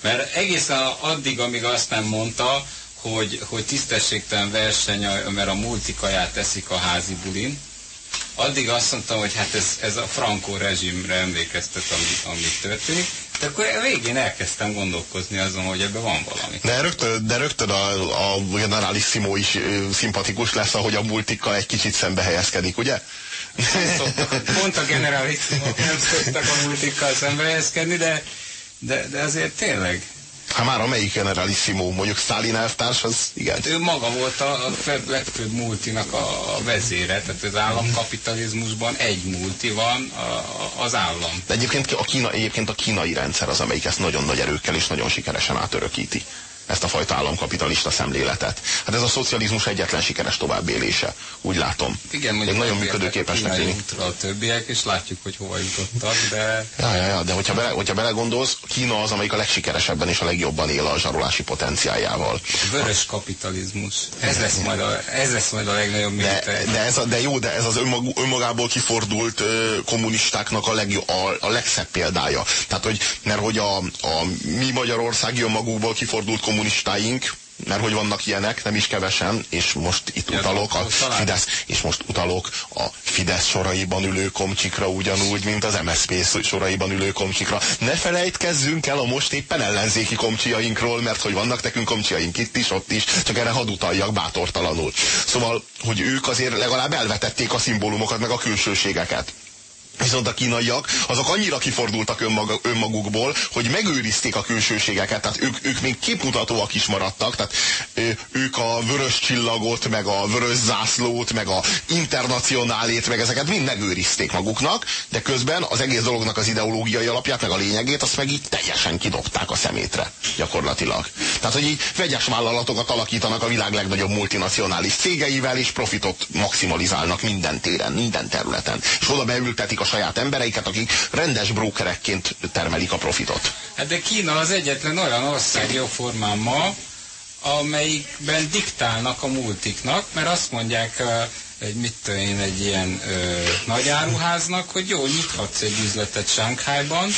Mert egészen addig, amíg azt nem mondta, hogy, hogy tisztességtelen verseny, mert a multikaját teszik a házi bulin, addig azt mondtam, hogy hát ez, ez a Franco rezsimre emlékeztet, ami, ami történik. De akkor végén elkezdtem gondolkozni azon, hogy ebben van valami. De rögtön, de rögtön a, a generalissimo is szimpatikus lesz, ahogy a multikkal egy kicsit szembe helyezkedik, ugye? Pont a generalissimo nem szoktak a multikkal szembe helyezkedni, de, de, de azért tényleg Hát már amelyik generalissimo, mondjuk Stalin elvtárs, az igen. Hát ő maga volt a legfőbb multinak a vezére, tehát az államkapitalizmusban egy multi van, a, az állam. De egyébként a, Kína, egyébként a kínai rendszer az, amelyik ezt nagyon nagy erőkkel és nagyon sikeresen átörökíti ezt a fajta államkapitalista szemléletet. Hát ez a szocializmus egyetlen sikeres továbbélése, úgy látom. Igen, mondjuk nagyon működőképesnek tűnik. a többiek, és látjuk, hogy hova jutottak, de... Ja, ja, ja, de hogyha, bele, hogyha belegondolsz, Kína az, amelyik a legsikeresebben és a legjobban él a zsarolási potenciájával. Vörös kapitalizmus. Ez lesz majd a, ez lesz majd a legnagyobb de, de, ez a, de jó, de ez az önmag, önmagából kifordult ö, kommunistáknak a, legjobb, a, a legszebb példája. Tehát, hogy, mert hogy a, a mi Magyarországi önmagukból kifordult kommunistáink, mert hogy vannak ilyenek, nem is kevesen, és most itt utalok a Fidesz, és most utalok a Fidesz soraiban ülő komcsikra ugyanúgy, mint az MSZP soraiban ülő komcsikra. Ne felejtkezzünk el a most éppen ellenzéki komcsiainkról, mert hogy vannak nekünk komcsiaink itt is, ott is, csak erre hadd utaljak bátortalanul. Szóval, hogy ők azért legalább elvetették a szimbólumokat, meg a külsőségeket. Viszont a kínaiak azok annyira kifordultak önmaga, önmagukból, hogy megőrizték a külsőségeket, tehát ők, ők még képmutatóak is maradtak, tehát ők a vörös csillagot, meg a vörös zászlót, meg a internacionálét, meg ezeket mind megőrizték maguknak, de közben az egész dolognak az ideológiai alapját, meg a lényegét, azt meg így teljesen kidobták a szemétre, gyakorlatilag. Tehát, hogy így vegyes vállalatokat alakítanak a világ legnagyobb multinacionális cégeivel, és profitot maximalizálnak minden téren, minden területen. És oda beültetik a saját embereiket, akik rendes brókerekként termelik a profitot. Hát de Kína az egyetlen olyan ország jó formán ma, amelyikben diktálnak a multiknak, mert azt mondják egy mit tudom én, egy ilyen ö, nagy áruháznak, hogy jó, nyithatsz egy üzletet Sánkhájban,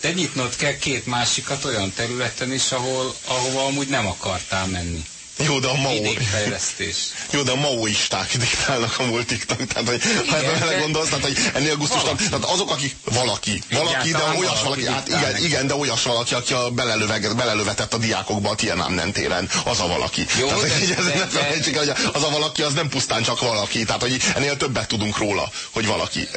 de nyitnod kell két másikat olyan területen is, ahol, ahova amúgy nem akartál menni. Jó, de a. Vidékfejlesztés. Jó, de a maoisták diktálnak a multiknak. Tehát, hogy ha ebben vele gondolsz, tehát, hogy ennél gusztustalan, tehát azok, akik valaki, valaki, de olyas valaki, hát igen, igen, de olyas valaki, aki a belelöveget, belelövetett a diákokba a Tiananmen téren, az a valaki. Jó, tehát, de, ez de, ne felejtsük el, hogy az a valaki, az nem pusztán csak valaki, tehát, hogy ennél többet tudunk róla, hogy valaki.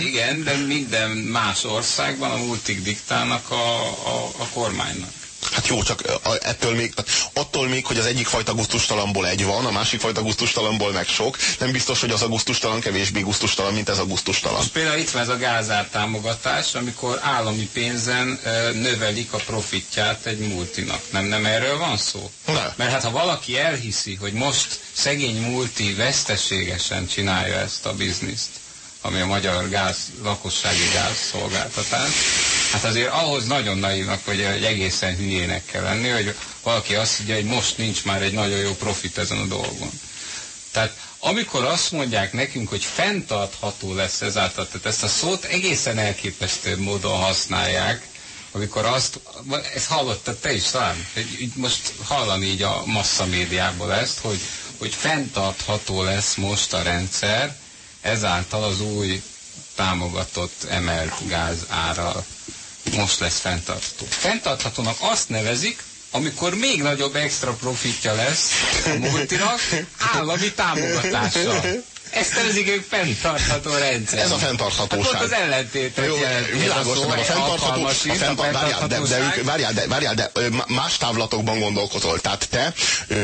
Igen, de minden más országban a multik diktálnak a, a, a kormánynak. Hát jó, csak ettől még, attól még, hogy az egyik fajta gusztustalanból egy van, a másik fajta gusztustalanból meg sok, nem biztos, hogy az a gusztustalan kevésbé gusztustalan, mint ez a gusztustalan. Most például itt van ez a gázár támogatás, amikor állami pénzen növelik a profitját egy multinak. Nem, nem erről van szó? Ne. Mert hát ha valaki elhiszi, hogy most szegény multi veszteségesen csinálja ezt a bizniszt, ami a magyar gáz, lakossági gázszolgáltatás, Hát azért ahhoz nagyon naívnak, vagy egy egészen hülyének kell lenni, hogy valaki azt mondja, hogy most nincs már egy nagyon jó profit ezen a dolgon. Tehát amikor azt mondják nekünk, hogy fenntartható lesz ezáltal, tehát ezt a szót egészen elképesztő módon használják, amikor azt, ezt hallottad te is talán, hogy most hallani így a massza médiából ezt, hogy, hogy fenntartható lesz most a rendszer, ezáltal az új támogatott emelt gáz árral most lesz fenntartható. Fenntarthatónak azt nevezik, amikor még nagyobb extra profitja lesz a multinak állami támogatással. Ezt nevezik ők fenntartható rendszer. Ez a fenntarthatóság. Hát az ellentétet Jó, világos, a fenntartható, a fenntar, várjál, de, de, ők, várjál, de, várjál, de más távlatokban gondolkozol. Tehát te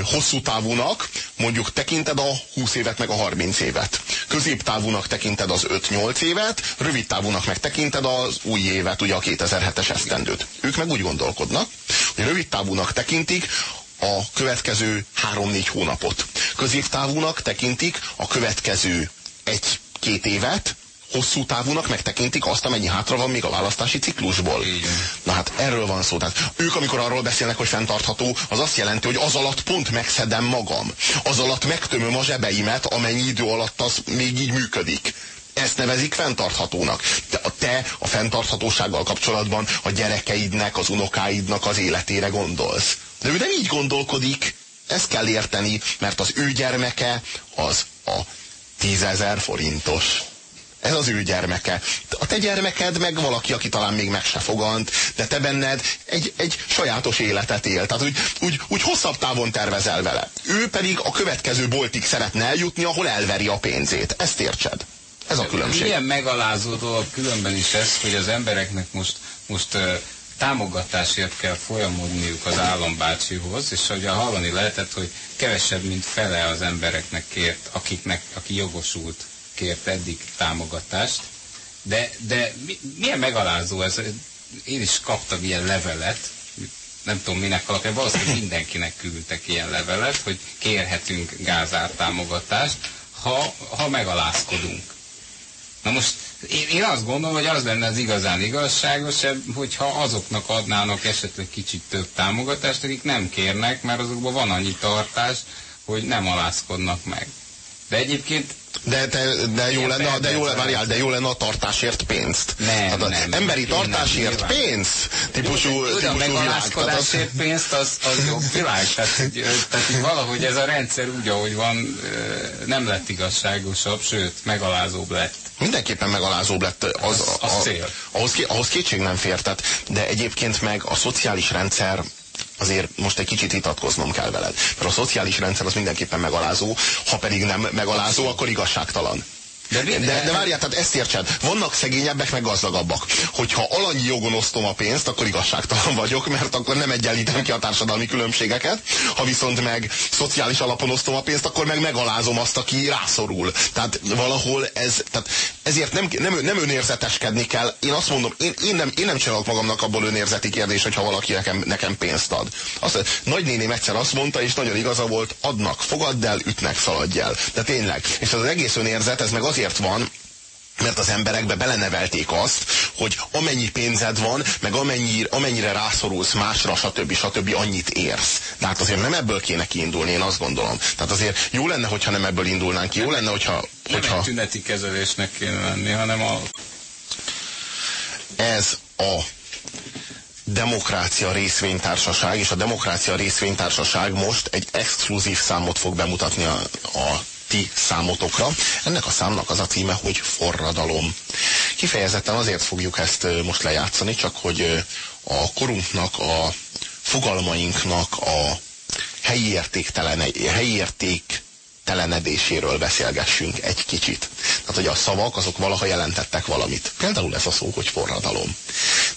hosszú távúnak mondjuk tekinted a 20 évet meg a 30 évet. Középtávúnak tekinted az 5-8 évet, rövid távúnak meg tekinted az új évet, ugye a 2007-es esztendőt. Ők meg úgy gondolkodnak, hogy rövid távúnak tekintik a következő három-négy hónapot. Középtávúnak tekintik a következő egy-két évet, hosszú távúnak megtekintik azt, amennyi hátra van még a választási ciklusból. Igen. Na hát erről van szó. Tehát ők, amikor arról beszélnek, hogy fenntartható, az azt jelenti, hogy az alatt pont megszedem magam. Az alatt megtömöm a zsebeimet, amennyi idő alatt az még így működik. Ezt nevezik fenntarthatónak. De te a fenntarthatósággal kapcsolatban a gyerekeidnek, az unokáidnak az életére gondolsz. De ő nem így gondolkodik. Ezt kell érteni, mert az ő gyermeke az a tízezer forintos. Ez az ő gyermeke. A te gyermeked meg valaki, aki talán még meg se fogant, de te benned egy, egy sajátos életet él. Tehát úgy, úgy, úgy hosszabb távon tervezel vele. Ő pedig a következő boltig szeretne eljutni, ahol elveri a pénzét. Ezt értsed. Ez a különbség. Milyen megalázó dolog különben is ez, hogy az embereknek most, most támogatásért kell folyamodniuk az állambácsihoz, és ugye hallani lehetett, hogy kevesebb, mint fele az embereknek kért, akiknek, aki jogosult kért eddig támogatást. De, de milyen megalázó ez? Én is kaptam ilyen levelet, nem tudom minek alapján, valószínűleg mindenkinek küldtek ilyen levelet, hogy kérhetünk gázártámogatást, ha, ha megalázkodunk. Na most én, én azt gondolom, hogy az lenne az igazán igazságosabb, hogyha azoknak adnának esetleg kicsit több támogatást, akik nem kérnek, mert azokban van annyi tartás, hogy nem alázkodnak meg. De egyébként de, de, de jó lenne, de jó, várjál, de jó lenne a tartásért pénzt. Nem, hát nem. Emberi tartásért nem, pénz típusú, jó, típusú a megalázkodásért pénzt, az, az jobb világ. Tehát, tehát hogy valahogy ez a rendszer úgy, ahogy van, nem lett igazságosabb, sőt, megalázóbb lett. Mindenképpen megalázóbb lett az, az, az a, cél. Ahhoz, ahhoz kétség nem fértet, de egyébként meg a szociális rendszer azért most egy kicsit vitatkoznom kell veled. Mert a szociális rendszer az mindenképpen megalázó, ha pedig nem megalázó, akkor igazságtalan. De, de, de várjál, tehát ezt értsed. Vannak szegényebbek, meg gazdagabbak. Hogyha alanyi jogon osztom a pénzt, akkor igazságtalan vagyok, mert akkor nem egyenlítem ki a társadalmi különbségeket. Ha viszont meg szociális alapon osztom a pénzt, akkor meg megalázom azt, aki rászorul. Tehát valahol ez, tehát ezért nem, nem, nem önérzeteskedni kell. Én azt mondom, én, én, nem, én nem csinálok magamnak abból önérzeti kérdés, hogyha valaki nekem, nekem pénzt ad. Azt, nagynéném egyszer azt mondta, és nagyon igaza volt, adnak, fogadd el, ütnek, szaladj el. De tényleg. És az egész önérzet, ez meg azért van, mert az emberekbe belenevelték azt, hogy amennyi pénzed van, meg amennyi, amennyire rászorulsz másra, stb. stb. annyit érsz. Tehát azért nem ebből kéne kiindulni, én azt gondolom. Tehát azért jó lenne, hogyha nem ebből indulnánk ki, jó lenne, hogyha... Nem hogyha... egy tüneti kezelésnek kéne lenni, hanem a... Ez a Demokrácia Részvénytársaság, és a Demokrácia Részvénytársaság most egy exkluzív számot fog bemutatni a, a ti számotokra. Ennek a számnak az a címe, hogy forradalom. Kifejezetten azért fogjuk ezt most lejátszani, csak hogy a korunknak, a fogalmainknak a helyi értéktelen, helyi érték telenedéséről beszélgessünk egy kicsit. Tehát, hogy a szavak azok valaha jelentettek valamit. Például ez a szó, hogy forradalom.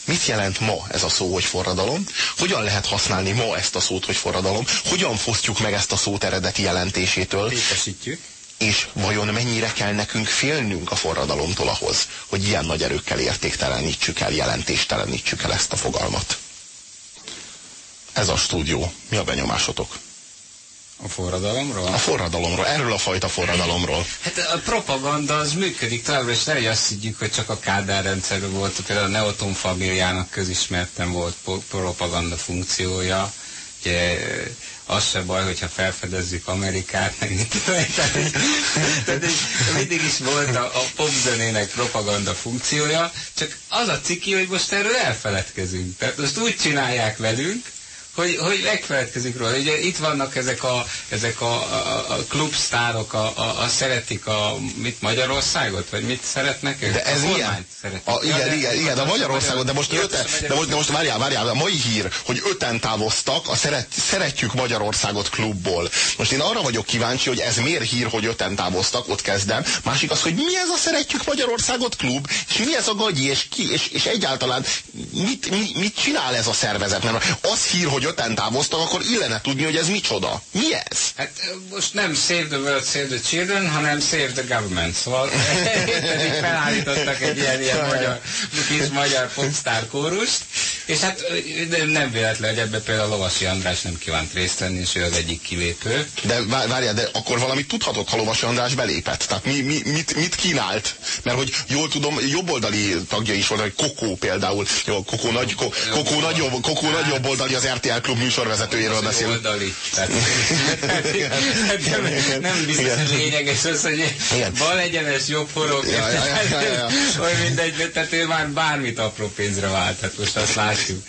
Mit jelent ma ez a szó, hogy forradalom? Hogyan lehet használni ma ezt a szót, hogy forradalom? Hogyan fosztjuk meg ezt a szót eredeti jelentésétől? Létesítjük. És vajon mennyire kell nekünk félnünk a forradalomtól ahhoz, hogy ilyen nagy erőkkel értéktelenítsük el, jelentéstelenítsük el ezt a fogalmat? Ez a stúdió. Mi a benyomásotok? A forradalomról? A forradalomról, erről a fajta forradalomról. Hát a propaganda az működik továbbra, és ne azt higgyük, hogy csak a Kádár rendszerben volt, például a Neoton familiának közismerten volt propaganda funkciója. Ugye, az se baj, hogyha felfedezzük Amerikát, meg mit Tehát mindig is volt a, a popzenének propaganda funkciója, csak az a ciki, hogy most erről elfeledkezünk. Tehát most úgy csinálják velünk, hogy, hogy megfeledkezik róla. Ugye itt vannak ezek a, ezek a, a, a klubsztárok, a, a, a, szeretik a mit Magyarországot, vagy mit szeretnek? De ez a ilyen. A, igen, ja, igen, igen, a Magyarországot, de most, öten, de most, de most várjál, várjál, a mai hír, hogy öten távoztak a szeret, Szeretjük Magyarországot klubból. Most én arra vagyok kíváncsi, hogy ez miért hír, hogy öten távoztak, ott kezdem. Másik az, hogy mi ez a Szeretjük Magyarországot klub, és mi ez a gagyi, és ki, és, és egyáltalán mit, mit, mit csinál ez a szervezet? Mert az hír, hogy hogy öten távoztak, akkor illene tudni, hogy ez micsoda. Mi ez? Hát most nem Save the World, Save the Children, hanem Save the Government. Szóval pedig felállítottak egy ilyen, ilyen magyar, kis magyar popstar kórust, és hát nem véletlen, hogy ebbe például Lovasi András nem kívánt részt venni, és ő az egyik kilépő. De várjál, de akkor valamit tudhatott, ha Lovasi András belépett? Tehát mi, mi, mit, mit kínált? Mert hogy jól tudom, jobboldali tagja is volt, hogy Kokó például. Jó, Kokó nagy, Kokó, Kokó nagy, jobb, Kokó nagy jobboldali az RTL klub műsorvezetőjéről beszél. Oldali. nem biztos, hogy lényeges az, hogy bal egyenes, jobb forog. Olyan mindegy, tehát ő már bármit apró pénzre vált. Tehát most azt látjuk.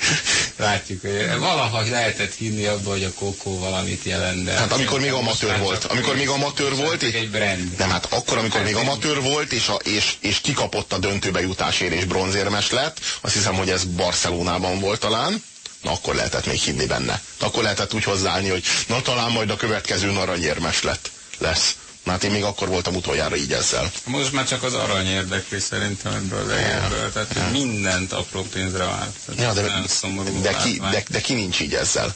Látjuk, hogy valaha lehetett hinni abba, hogy a kokó valamit jelent. Hát amikor még amatőr volt. Amikor még amatőr volt. Egy brand. Nem, hát akkor, amikor még amatőr volt, és, a, és, és kikapott a döntőbe jutásért, és bronzérmes lett, azt hiszem, hogy ez Barcelonában volt talán na akkor lehetett még hinni benne. Akkor lehetett úgy hozzáállni, hogy na talán majd a következő aranyérmes lett, lesz. Na hát én még akkor voltam utoljára így ezzel. Most már csak az arany érdekli szerintem ebből az egészből. Tehát ja. mindent apró pénzre vált. Ja, de, de, ki, de, de ki nincs így ezzel?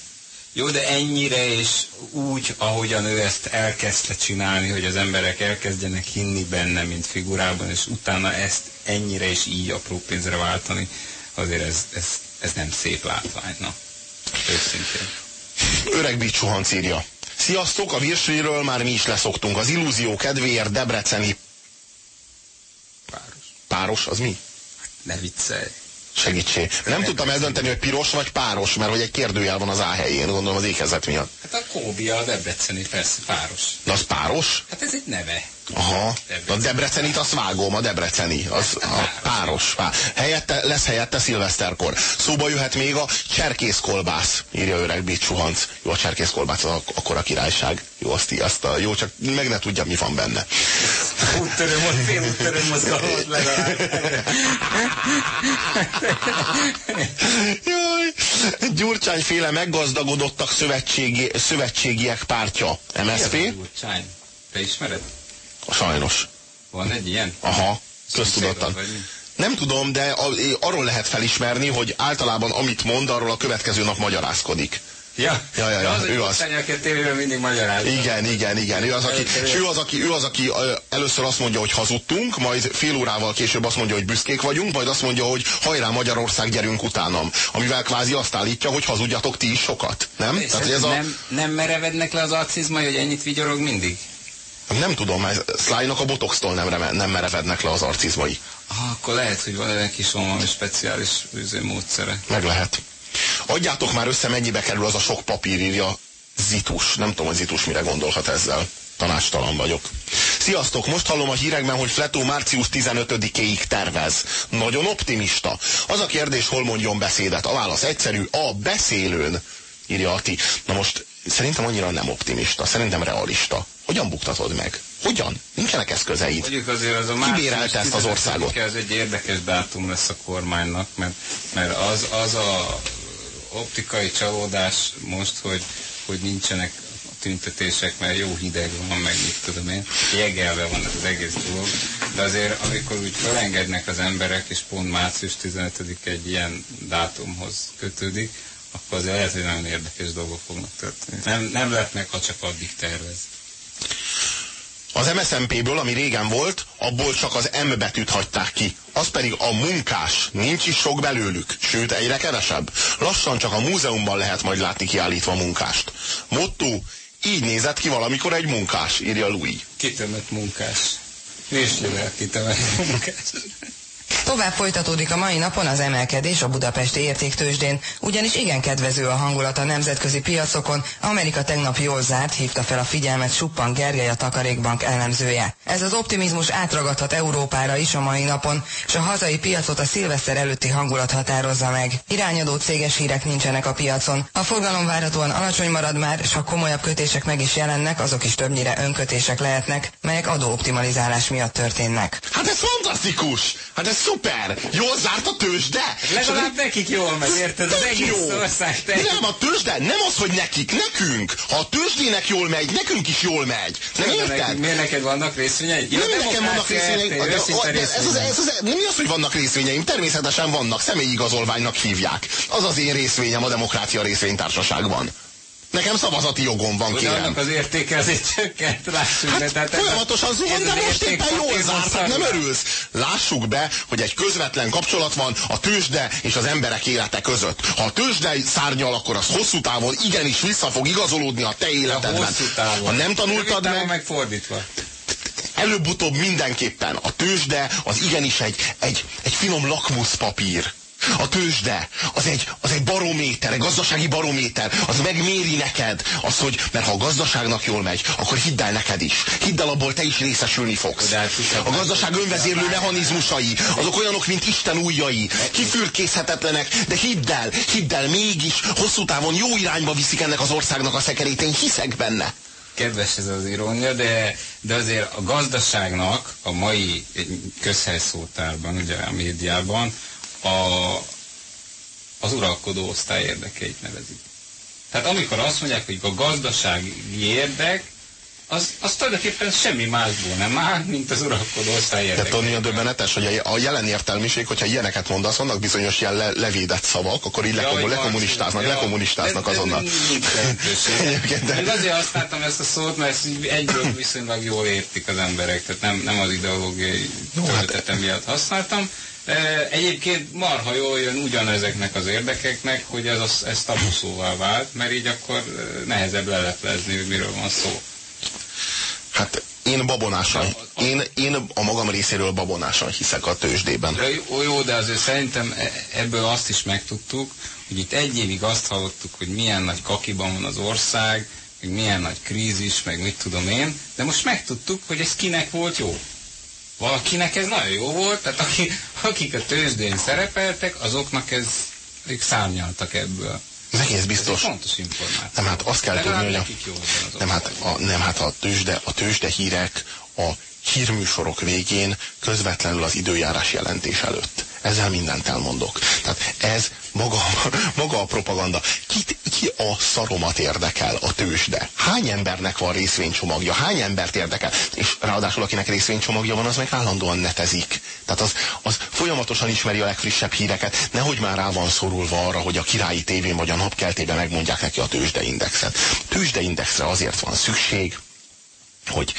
Jó, de ennyire és úgy, ahogyan ő ezt elkezdte csinálni, hogy az emberek elkezdjenek hinni benne, mint figurában, és utána ezt ennyire és így apró pénzre váltani, azért ez, ez ez nem szép látvány, na. Őszintén. Öreg Bicsuhanc írja. Sziasztok, a virsliről már mi is leszoktunk. Az illúzió kedvéért Debreceni páros. Páros, az mi? Ne viccelj. Segítsé. Nem tudtam eldönteni, hogy piros vagy páros, mert hogy egy kérdőjel van az A helyén, gondolom az ékezet miatt. Hát a Kóbia a Debreceni, persze, páros. De az páros? Hát ez egy neve. Aha, a Debrecenit azt vágom, a Debreceni, az a páros. Pár. Helyette, lesz helyette szilveszterkor. Szóba jöhet még a cserkészkolbász, írja öreg Bit Suhanc. Jó, a cserkészkolbász az akkor a királyság. Jó, azt, azt a, jó, csak meg ne tudja, mi van benne. Úttörő, fél úttörő mozgalmat legalább. Jaj, Gyurcsányféle meggazdagodottak szövetségi, szövetségiek pártja. MSZP? Te ismered? Sajnos. Van egy ilyen? Aha, köztudottan. Nem tudom, de arról lehet felismerni, hogy általában amit mond, arról a következő nap magyarázkodik. Ja, ja, ja, ja. az, ő az. tévében mindig magyaráz. Igen, igen, igen. Ő az, aki, és ő az, aki, ő az, aki először azt mondja, hogy hazudtunk, majd fél órával később azt mondja, hogy büszkék vagyunk, majd azt mondja, hogy hajrá Magyarország, gyerünk utánam. Amivel kvázi azt állítja, hogy hazudjatok ti is sokat. Nem? Tehát, hogy ez a... nem, nem merevednek le az arcizmai, hogy ennyit vigyorog mindig? Nem tudom, mert Sly-nak a botoxtól nem, nem merevednek le az arcizmai. Ah, akkor lehet, hogy van ennek is valami speciális módszere. Meg lehet. Adjátok már össze, mennyibe kerül az a sok papír, írja Zitus. Nem tudom, hogy Zitus mire gondolhat ezzel. Tanástalan vagyok. Sziasztok! Most hallom a hírekben, hogy Fletó március 15-éig tervez. Nagyon optimista. Az a kérdés, hol mondjon beszédet. A válasz egyszerű, a beszélőn, írja Ati. Na most szerintem annyira nem optimista, szerintem realista. Hogyan buktatod meg? Hogyan? Nincsenek eszközeid. Mondjuk azért az a Kibérelte ezt az országot. Ez egy érdekes dátum lesz a kormánynak, mert, mert az, az a optikai csalódás most, hogy, hogy nincsenek tüntetések, mert jó hideg van, meg mit tudom én, jegelve van ez az egész dolog, de azért amikor úgy felengednek az emberek, és pont március 15 egy ilyen dátumhoz kötődik, akkor azért lehet, hogy nagyon érdekes dolgok fognak történni. Nem, nem lehetnek, ha csak addig tervez. Az MSZMP-ből, ami régen volt, abból csak az M betűt hagyták ki. Az pedig a munkás. Nincs is sok belőlük, sőt egyre kevesebb. Lassan csak a múzeumban lehet majd látni kiállítva munkást. Motto, így nézett ki valamikor egy munkás, írja Louis. Kitömött munkás. Vésnyővel kitömött munkás. Tovább folytatódik a mai napon az emelkedés a budapesti értéktősdén, ugyanis igen kedvező a hangulat a nemzetközi piacokon. Amerika tegnap jól zárt, hívta fel a figyelmet Suppan Gergely a Takarékbank elemzője. Ez az optimizmus átragadhat Európára is a mai napon, és a hazai piacot a szilveszter előtti hangulat határozza meg. Irányadó céges hírek nincsenek a piacon. A forgalom várhatóan alacsony marad már, és ha komolyabb kötések meg is jelennek, azok is többnyire önkötések lehetnek, melyek adóoptimalizálás miatt történnek. Hát ez fantasztikus! Hát ez szuper! Jól zárt a tőzsde! Legalább nekik jól megy, érted? Az egész jó. ország te... Nem, a tőzsde, nem az, hogy nekik, nekünk! Ha a tőzsdének jól megy, nekünk is jól megy. Nem érted? Miért neked vannak részvényeid? Ja, nem nekem vannak részvényeim. Mi az, hogy vannak részvényeim? Természetesen vannak, személyigazolványnak hívják. Az az én részvényem a Demokrácia Részvénytársaságban. Nekem szavazati jogom van, kérem. Annak az értéke azért csökkent, lássuk hát, be. Tehát folyamatosan zuhan, de most éppen jól zárt, hát nem örülsz. Lássuk be, hogy egy közvetlen kapcsolat van a tőzsde és az emberek élete között. Ha a tőzsde szárnyal, akkor az hosszú távon igenis vissza fog igazolódni a te életedben. Ha nem tanultad meg... megfordítva előbb-utóbb mindenképpen a tőzsde az igenis egy, egy, egy finom lakmuszpapír. A tőzsde, az egy, az egy barométer, egy gazdasági barométer, az megméri neked az, hogy, mert ha a gazdaságnak jól megy, akkor hidd el neked is. Hidd el abból te is részesülni fogsz. A gazdaság önvezérlő mechanizmusai, azok olyanok, mint Isten ujjai, kifürkészhetetlenek, de hidd el, hidd el, mégis hosszú távon jó irányba viszik ennek az országnak a szekerét, én hiszek benne. Kedves ez az irónia, de, de azért a gazdaságnak a mai közhelyszótárban, ugye a médiában a, az uralkodó osztály érdekeit nevezik. Tehát amikor azt mondják, hogy a gazdasági érdek, az, az tulajdonképpen semmi másból nem áll, mint az uralkodó osztály érdeke. Tehát a döbbenetes, hogy a jelen értelmiség, hogyha ilyeneket mondasz, vannak bizonyos ilyen le, levédett szavak, akkor így ja, lekommunistáznak, ja, lekommunistáznak de, azonnal. de... Én azért használtam ezt a szót, mert ezt egyből viszonylag jól értik az emberek, tehát nem, nem az ideológiai töltetem hát... miatt használtam. Egyébként marha jól jön ugyanezeknek az érdekeknek, hogy ez, az, ez tabuszóvá vált, mert így akkor nehezebb leleplezni, hogy miről van szó. Hát én babonásan, én, én a magam részéről babonásan hiszek a tőzsdében. Jó, jó, de azért szerintem e, ebből azt is megtudtuk, hogy itt egy évig azt hallottuk, hogy milyen nagy kakiban van az ország, meg milyen nagy krízis, meg mit tudom én, de most megtudtuk, hogy ez kinek volt jó valakinek ez nagyon jó volt, tehát aki, akik a tőzsdén szerepeltek, azoknak ez, ők szárnyaltak ebből. Ez egész biztos. Ez fontos információ. Nem, hát azt kell tudni, hogy a, nem, hát a, nem, hát a tőzsde, a tőzsde hírek a hírműsorok végén közvetlenül az időjárás jelentés előtt. Ezzel mindent elmondok. Tehát ez maga, maga a propaganda. Ki, ki a szaromat érdekel a tőzsde? Hány embernek van részvénycsomagja? Hány embert érdekel? És ráadásul akinek részvénycsomagja van, az meg állandóan netezik. Tehát az, az folyamatosan ismeri a legfrissebb híreket. Nehogy már rá van szorulva arra, hogy a királyi tévén vagy a napkeltében megmondják neki a tőzsdeindexet. Tőzsdeindexre azért van szükség, hogy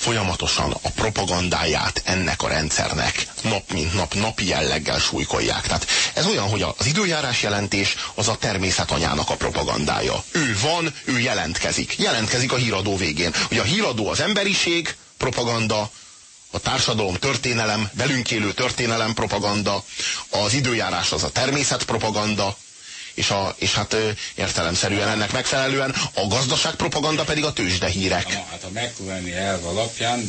folyamatosan a propagandáját ennek a rendszernek nap mint nap, napi jelleggel súlykolják. Tehát ez olyan, hogy az időjárás jelentés az a természet anyának a propagandája. Ő van, ő jelentkezik. Jelentkezik a híradó végén. Ugye a híradó az emberiség propaganda, a társadalom történelem, velünk élő történelem propaganda, az időjárás az a természet propaganda, és, a, és hát értelemszerűen ennek megfelelően a gazdaságpropaganda pedig a tőzsdehírek. Na, hát a megtudani elv alapján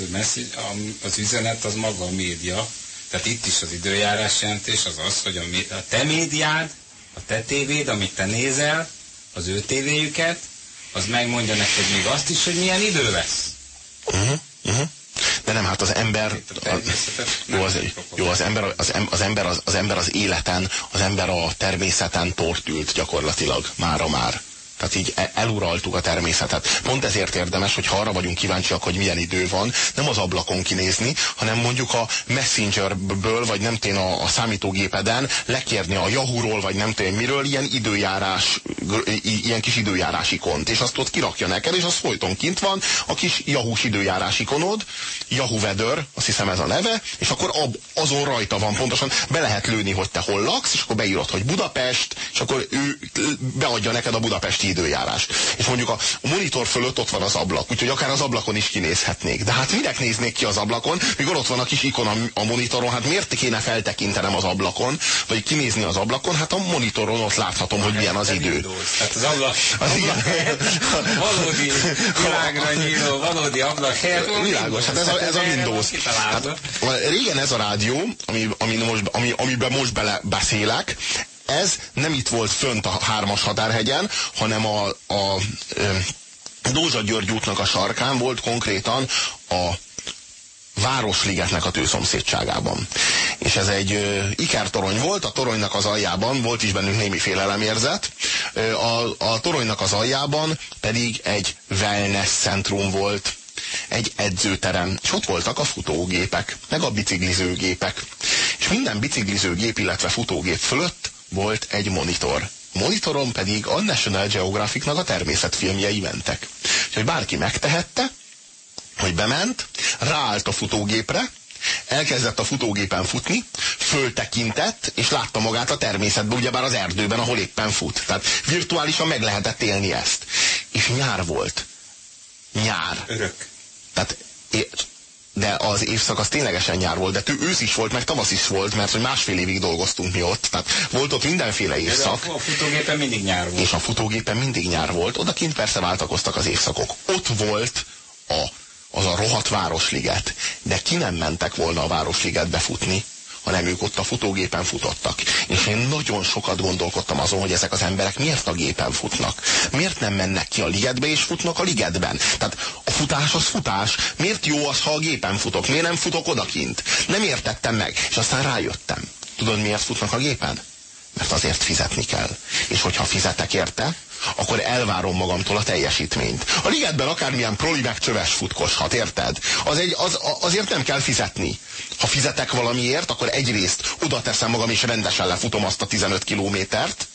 az üzenet az maga a média, tehát itt is az időjárás jelentés az az, hogy a, a te médiád, a te tévéd, amit te nézel, az ő tévéjüket, az megmondja neked még azt is, hogy milyen idő lesz. Uh-huh, uh-huh. De nem, hát az ember, jó, az, jó, az ember, az, az, ember az, az ember az életen, az ember a természeten tortült gyakorlatilag, mára már. Tehát így e- eluraltuk a természetet. Pont ezért érdemes, hogy ha arra vagyunk kíváncsiak, hogy milyen idő van, nem az ablakon kinézni, hanem mondjuk a messengerből, vagy nem tény a, a számítógépeden lekérni a Yahoo-ról, vagy nem tény miről, ilyen időjárás, ilyen kis időjárás ikont, és azt ott kirakja neked, és az folyton kint van, a kis Yahoo-s időjárás ikonod, Yahoo Weather, azt hiszem ez a neve, és akkor ab, azon rajta van pontosan, be lehet lőni, hogy te hol laksz, és akkor beírod, hogy Budapest, és akkor ő beadja neked a budapesti időjárás. És mondjuk a monitor fölött ott van az ablak, úgyhogy akár az ablakon is kinézhetnék. De hát minek néznék ki az ablakon, mikor ott van a kis ikon a, a monitoron, hát miért kéne feltekintenem az ablakon, vagy kinézni az ablakon, hát a monitoron ott láthatom, hogy milyen az idő. Tehát az ablak, az ablak valódi világra nyíló, valódi ablak helyett. Világos, hát ez a, ez a Windows. Hát, régen ez a rádió, ami, ami most, ami, amiben most bele beszélek, ez nem itt volt fönt a hármas határhegyen, hanem a, a, Dózsa György útnak a sarkán volt konkrétan a Városligetnek a tőszomszédságában. És ez egy ö, ikertorony volt, a toronynak az aljában volt is bennünk némi félelemérzet, ö, a, a toronynak az aljában pedig egy wellness centrum volt, egy edzőterem, és ott voltak a futógépek, meg a biciklizőgépek. És minden biciklizőgép, illetve futógép fölött volt egy monitor. Monitoron pedig a National Geographicnak a természetfilmjei mentek. Úgyhogy bárki megtehette, hogy bement, ráállt a futógépre, elkezdett a futógépen futni, föltekintett, és látta magát a természetben, ugyebár az erdőben, ahol éppen fut. Tehát virtuálisan meg lehetett élni ezt. És nyár volt. Nyár. Örök. Tehát de az évszak az ténylegesen nyár volt, de ősz is volt, meg tavasz is volt, mert hogy másfél évig dolgoztunk mi ott. Tehát volt ott mindenféle évszak. De a futógépen mindig nyár volt. És a futógépen mindig nyár volt. Odakint persze váltakoztak az évszakok. Ott volt a, az a rohadt Városliget. De ki nem mentek volna a Városligetbe futni, hanem ők ott a futógépen futottak. És én nagyon sokat gondolkodtam azon, hogy ezek az emberek miért a gépen futnak. Miért nem mennek ki a ligetbe és futnak a ligetben. Tehát a futás az futás. Miért jó az, ha a gépen futok? Miért nem futok odakint? Nem értettem meg. És aztán rájöttem. Tudod, miért futnak a gépen? Mert azért fizetni kell. És hogyha fizetek érte, akkor elvárom magamtól a teljesítményt. A ligetben akármilyen proli meg csöves futkoshat, érted? Az egy, az, azért nem kell fizetni. Ha fizetek valamiért, akkor egyrészt oda teszem magam, és rendesen lefutom azt a 15 kilométert,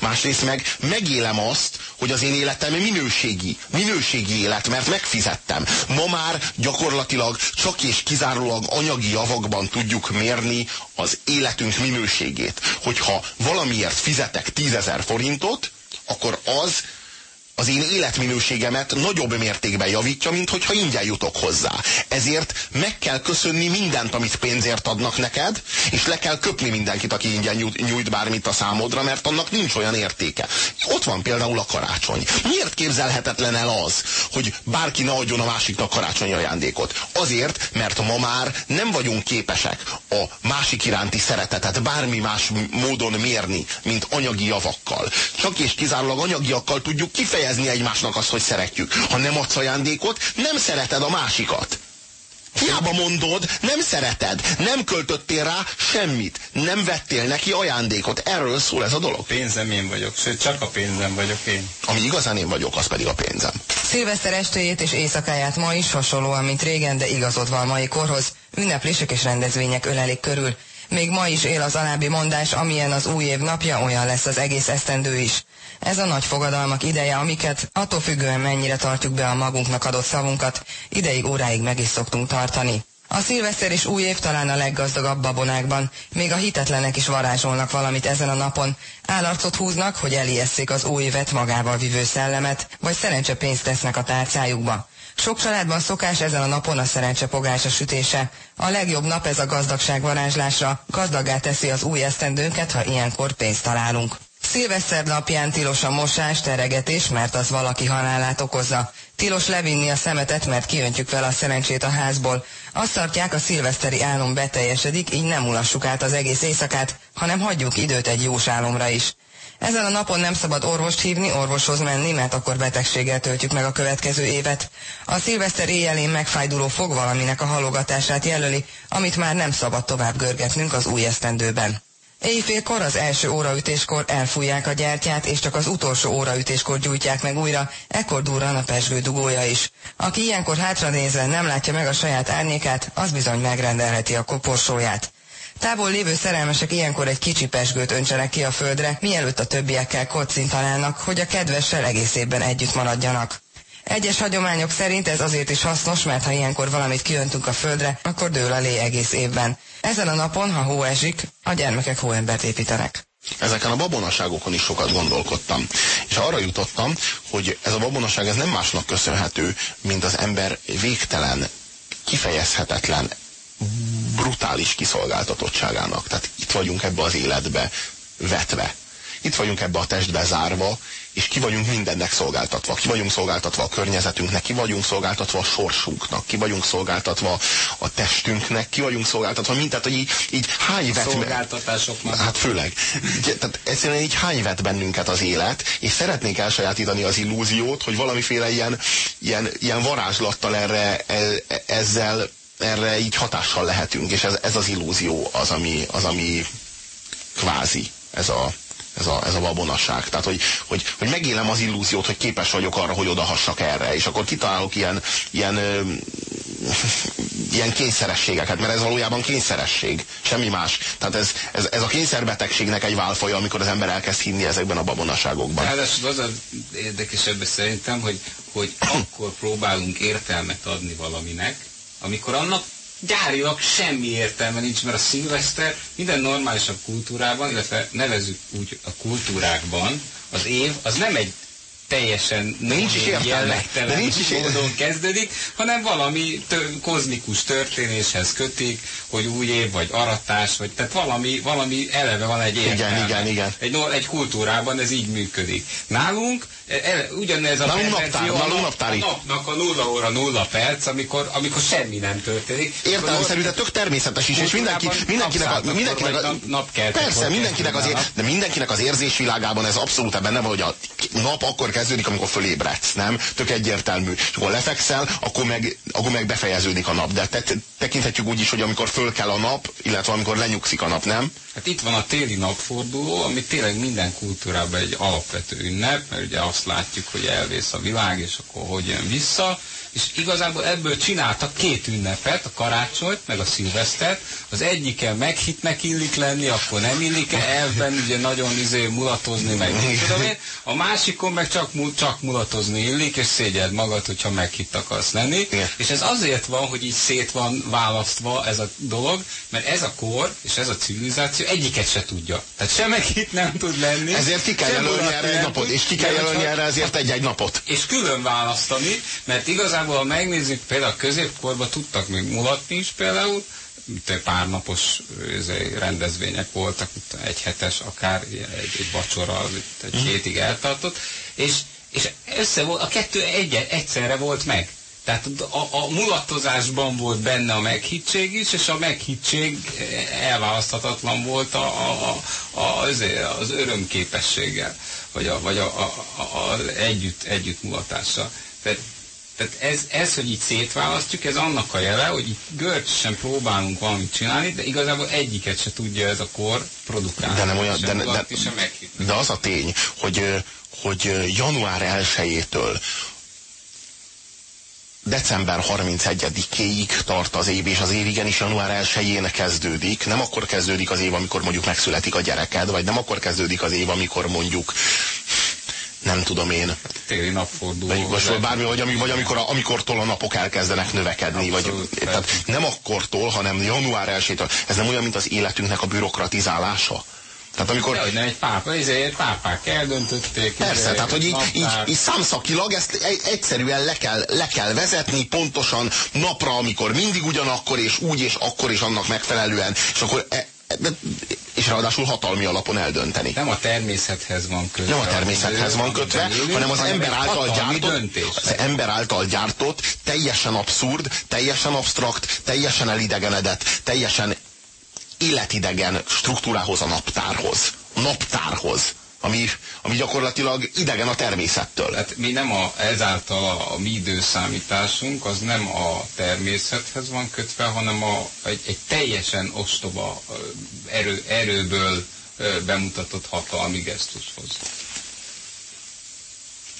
Másrészt meg megélem azt, hogy az én életem minőségi, minőségi élet, mert megfizettem. Ma már gyakorlatilag csak és kizárólag anyagi javakban tudjuk mérni az életünk minőségét. Hogyha valamiért fizetek tízezer forintot, akkor az az én életminőségemet nagyobb mértékben javítja, mint hogyha ingyen jutok hozzá. Ezért meg kell köszönni mindent, amit pénzért adnak neked, és le kell köpni mindenkit, aki ingyen nyújt bármit a számodra, mert annak nincs olyan értéke. Ott van például a karácsony. Miért képzelhetetlen el az, hogy bárki ne adjon a másiknak karácsonyi ajándékot? Azért, mert ma már nem vagyunk képesek a másik iránti szeretetet bármi más módon mérni, mint anyagi javakkal. Csak és kizárólag anyagiakkal tudjuk kifejezni kifejezni egymásnak azt, hogy szeretjük. Ha nem adsz ajándékot, nem szereted a másikat. Hiába mondod, nem szereted, nem költöttél rá semmit, nem vettél neki ajándékot. Erről szól ez a dolog. Pénzem én vagyok, sőt csak a pénzem vagyok én. Ami igazán én vagyok, az pedig a pénzem. Szilveszter estéjét és éjszakáját ma is hasonlóan, mint régen, de igazodva a mai korhoz, ünneplések és rendezvények ölelik körül. Még ma is él az alábbi mondás, amilyen az új év napja, olyan lesz az egész esztendő is. Ez a nagy fogadalmak ideje, amiket attól függően mennyire tartjuk be a magunknak adott szavunkat, ideig óráig meg is szoktunk tartani. A szilveszter és új év talán a leggazdagabb babonákban, még a hitetlenek is varázsolnak valamit ezen a napon. Állarcot húznak, hogy eliesszék az új évet magával vivő szellemet, vagy szerencsepénzt tesznek a tárcájukba. Sok családban szokás ezen a napon a szerencsepogás a sütése. A legjobb nap ez a gazdagság varázslásra, gazdaggá teszi az új esztendőnket, ha ilyenkor pénzt találunk. Szilveszter napján tilos a mosás, teregetés, mert az valaki halálát okozza. Tilos levinni a szemetet, mert kiöntjük vele a szerencsét a házból. Azt tartják, a szilveszteri álom beteljesedik, így nem mulassuk át az egész éjszakát, hanem hagyjuk időt egy jós álomra is. Ezen a napon nem szabad orvost hívni, orvoshoz menni, mert akkor betegséggel töltjük meg a következő évet. A szilveszter éjjelén megfájduló fog valaminek a halogatását jelöli, amit már nem szabad tovább görgetnünk az új esztendőben. Éjfélkor az első óraütéskor elfújják a gyertyát, és csak az utolsó óraütéskor gyújtják meg újra, ekkor durran a pesgő dugója is. Aki ilyenkor hátranézve nem látja meg a saját árnyékát, az bizony megrendelheti a koporsóját. Távol lévő szerelmesek ilyenkor egy kicsi pesgőt öntsenek ki a földre, mielőtt a többiekkel kocintanálnak, hogy a kedvessel egész évben együtt maradjanak. Egyes hagyományok szerint ez azért is hasznos, mert ha ilyenkor valamit kiöntünk a földre, akkor dől a lé egész évben. Ezen a napon, ha hó esik, a gyermekek hóembert építenek. Ezeken a babonaságokon is sokat gondolkodtam. És arra jutottam, hogy ez a babonaság ez nem másnak köszönhető, mint az ember végtelen, kifejezhetetlen, brutális kiszolgáltatottságának. Tehát itt vagyunk ebbe az életbe vetve. Itt vagyunk ebbe a testbe zárva, és ki vagyunk mindennek szolgáltatva. Ki vagyunk szolgáltatva a környezetünknek, ki vagyunk szolgáltatva a sorsunknak, ki vagyunk szolgáltatva a testünknek, ki vagyunk szolgáltatva mint, tehát hogy így, így hány vet... Szolgáltatásoknak. Hát főleg. Tehát egyszerűen így hány vet bennünket az élet, és szeretnék elsajátítani az illúziót, hogy valamiféle ilyen, ilyen, ilyen varázslattal erre, e, ezzel erre így hatással lehetünk, és ez, ez az illúzió az, ami, az, ami kvázi ez a, ez a, ez a babonasság. Tehát, hogy, hogy, hogy megélem az illúziót, hogy képes vagyok arra, hogy odahassak erre, és akkor kitalálok ilyen, ilyen, ö, ilyen kényszerességeket, mert ez valójában kényszeresség, semmi más. Tehát ez, ez, ez a kényszerbetegségnek egy válfaja, amikor az ember elkezd hinni ezekben a babonaságokban. Hát az az érdekesebb szerintem, hogy, hogy akkor próbálunk értelmet adni valaminek, amikor annak gyárilag semmi értelme nincs, mert a szilveszter minden normálisabb kultúrában, illetve nevezük úgy a kultúrákban, az év az nem egy teljesen nincs is jellegtelen nincs is módon kezdődik, hanem valami tö kozmikus történéshez kötik, hogy új év, vagy aratás, vagy tehát valami, valami eleve van egy értelme. Igen, igen, igen. Egy, egy kultúrában ez így működik. Nálunk el, ugyanez a nálunk naptár, nálunk naptári. A napnak a nulla óra nulla perc, amikor, amikor semmi nem történik. Értelmeszerű, de tök természetes is, és mindenki, mindenkinek, a, mindenkinek a, nap persze, mindenkinek az, de mindenkinek az érzésvilágában ez abszolút benne van, hogy a nap akkor kezdődik, amikor fölébredsz, nem? Tök egyértelmű. És akkor lefekszel, akkor meg, akkor meg befejeződik a nap. De te, tekinthetjük úgy is, hogy amikor föl kell a nap, illetve amikor lenyugszik a nap, nem? Hát itt van a téli napforduló, ami tényleg minden kultúrában egy alapvető ünnep, mert ugye azt látjuk, hogy elvész a világ, és akkor hogy jön vissza, és igazából ebből csináltak két ünnepet, a karácsonyt, meg a szilvesztert. Az egyiken meghitnek illik lenni, akkor nem illik elben ugye nagyon izé mulatozni, meg tudom én. A másikon meg csak, csak mulatozni illik, és szégyed magad, hogyha meghitt akarsz lenni. Igen. És ez azért van, hogy így szét van választva ez a dolog, mert ez a kor és ez a civilizáció egyiket se tudja. Tehát sem meghit nem tud lenni. Ezért ki kell jelölni erre egy napot, és ki kell jelölni erre ezért egy-egy napot. És külön választani, mert igazából igazából, ha megnézzük, például a középkorban tudtak még mulatni is például, pár napos rendezvények voltak, egy hetes, akár egy, egy vacsora, egy mhm. hétig eltartott, és, és össze volt, a kettő egy, egyszerre volt meg. Tehát a, a mulatozásban volt benne a meghittség is, és a meghittség elválaszthatatlan volt a, a, a, az, az örömképességgel, vagy, a, vagy a, a, a, a együtt, együtt mulatással. Tehát Tehát ez, ez, hogy így szétválasztjuk, ez annak a jele, hogy itt görcsösen próbálunk valamit csinálni, de igazából egyiket se tudja ez a kor produkálni. De nem olyan, de, de, de, de az a tény, hogy, hogy január 1-től december 31-ig tart az év, és az év igenis január 1-én kezdődik. Nem akkor kezdődik az év, amikor mondjuk megszületik a gyereked, vagy nem akkor kezdődik az év, amikor mondjuk nem tudom én. Téli napforduló. Vagy, vagy bármi, vagy, vagy amikor, amikortól a napok elkezdenek növekedni. Abszolút, vagy, tehát nem akkortól, hanem január 1 Ez nem olyan, mint az életünknek a bürokratizálása. Tehát amikor... De, nem egy pápa, ezért pápák eldöntötték. Persze, tehát hogy így, így, így számszakilag ezt egyszerűen le kell, le kell vezetni pontosan napra, amikor mindig ugyanakkor, és úgy, és akkor, és annak megfelelően, és akkor e és ráadásul hatalmi alapon eldönteni. Nem a természethez van kötve. Nem a természethez van kötve, élünk, hanem az ember által gyártott, az ember által gyártott, teljesen abszurd, teljesen absztrakt, teljesen elidegenedett, teljesen életidegen struktúrához, a naptárhoz. Naptárhoz. Ami, ami gyakorlatilag idegen a természettől. Hát mi nem a, ezáltal a, a mi időszámításunk, az nem a természethez van kötve, hanem a, egy, egy teljesen ostoba erő, erőből bemutatott hatalmi gesztushoz.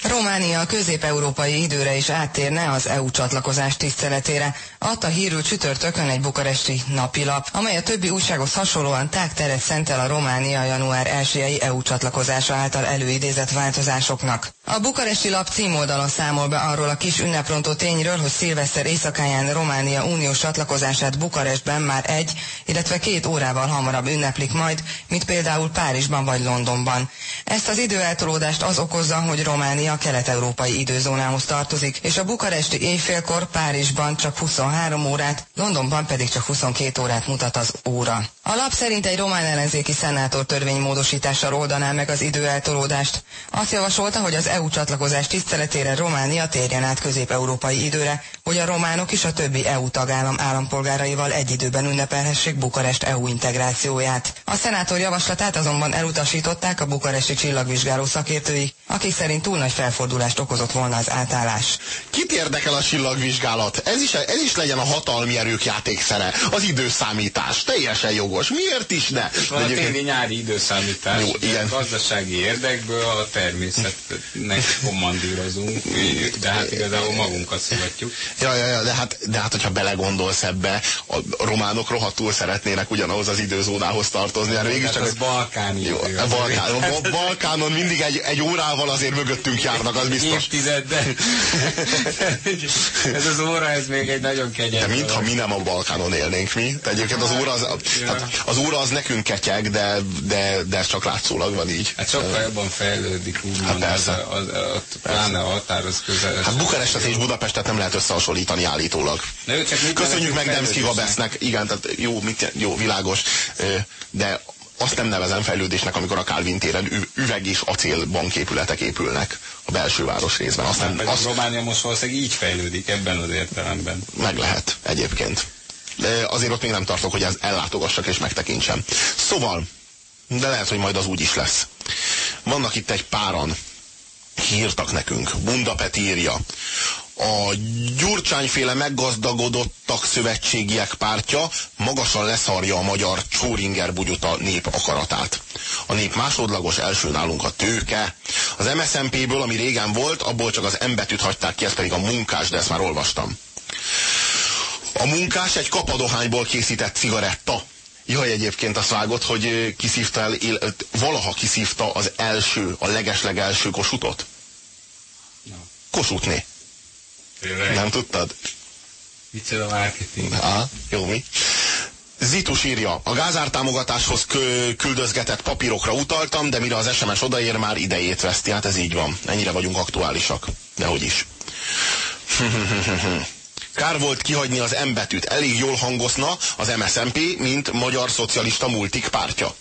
Románia közép-európai időre is áttérne az EU csatlakozás tiszteletére. Adta hírül csütörtökön egy bukaresti napilap, amely a többi újsághoz hasonlóan tágteret szentel a Románia január 1 EU csatlakozása által előidézett változásoknak. A bukaresti lap címoldalon számol be arról a kis ünneprontó tényről, hogy szilveszter éjszakáján Románia uniós csatlakozását Bukarestben már egy, illetve két órával hamarabb ünneplik majd, mint például Párizsban vagy Londonban. Ezt az időeltolódást az okozza, hogy Románia a kelet-európai időzónához tartozik, és a bukaresti éjfélkor Párizsban csak 23 órát, Londonban pedig csak 22 órát mutat az óra. A lap szerint egy román ellenzéki szenátor törvénymódosítással oldaná meg az időeltolódást. Azt javasolta, hogy az EU csatlakozás tiszteletére Románia térjen át közép-európai időre, hogy a románok is a többi EU tagállam állampolgáraival egy időben ünnepelhessék Bukarest EU integrációját. A szenátor javaslatát azonban elutasították a bukaresti csillagvizsgáló szakértői, akik szerint túl nagy felfordulást okozott volna az átállás. Kit érdekel a csillagvizsgálat? Ez is, ez is legyen a hatalmi erők játékszere. Az időszámítás. Teljesen jogos. Miért is ne? Van a téli-nyári időszámítás. Jó, igen. Gazdasági érdekből a természetnek kommandírozunk, de hát igazából magunkat szivatjuk. Ja, ja, ja, de hát, de hát hogyha belegondolsz ebbe, a románok rohadtul szeretnének ugyanahoz az időzónához tartozni. Hát végig csak az balkáni jó, a Balkán, a Balkánon mindig egy, egy órával azért mögöttünk járnak, az biztos. Évtized, de ez az óra, ez még egy nagyon kegyes. De mintha mi nem a Balkánon élnénk mi. Tehát egyébként az óra az, hát az óra az nekünk ketyeg, de, de, de ez csak látszólag van így. Hát sokkal jobban fejlődik, úgymond. Hát persze. Az, az, az, pláne a határhoz közel. Hát Bukarestet és Budapestet nem lehet összehasonlítani állítólag. Köszönjük meg Demszki Vabesznek. Igen, tehát jó, mit, jó, világos. De azt nem nevezem fejlődésnek, amikor a Calvin téren üveg és acél banképületek épülnek a belső város részben. Azt nem, azt... Románia most valószínűleg így fejlődik ebben az értelemben. Meg lehet egyébként. De azért ott még nem tartok, hogy ez ellátogassak és megtekintsem. Szóval, de lehet, hogy majd az úgy is lesz. Vannak itt egy páran, hírtak nekünk. Bunda Peti írja a gyurcsányféle meggazdagodottak szövetségiek pártja magasan leszarja a magyar Csóringer bugyuta nép akaratát. A nép másodlagos első nálunk a tőke. Az MSZMP-ből, ami régen volt, abból csak az embetűt hagyták ki, ez pedig a munkás, de ezt már olvastam. A munkás egy kapadohányból készített cigaretta. Jaj, egyébként azt vágott, hogy kiszívta el, valaha kiszívta az első, a legeslegelső kosutot? Kosutné. Tényleg? Nem tudtad? Micsoda marketing. Aha, jó mi? Zitus írja, a gázártámogatáshoz küldözgetett papírokra utaltam, de mire az SMS odaér, már idejét veszti. Hát ez így van. Ennyire vagyunk aktuálisak. Dehogy is. Kár volt kihagyni az M betűt. Elég jól hangozna az MSZMP, mint Magyar Szocialista Multik pártja.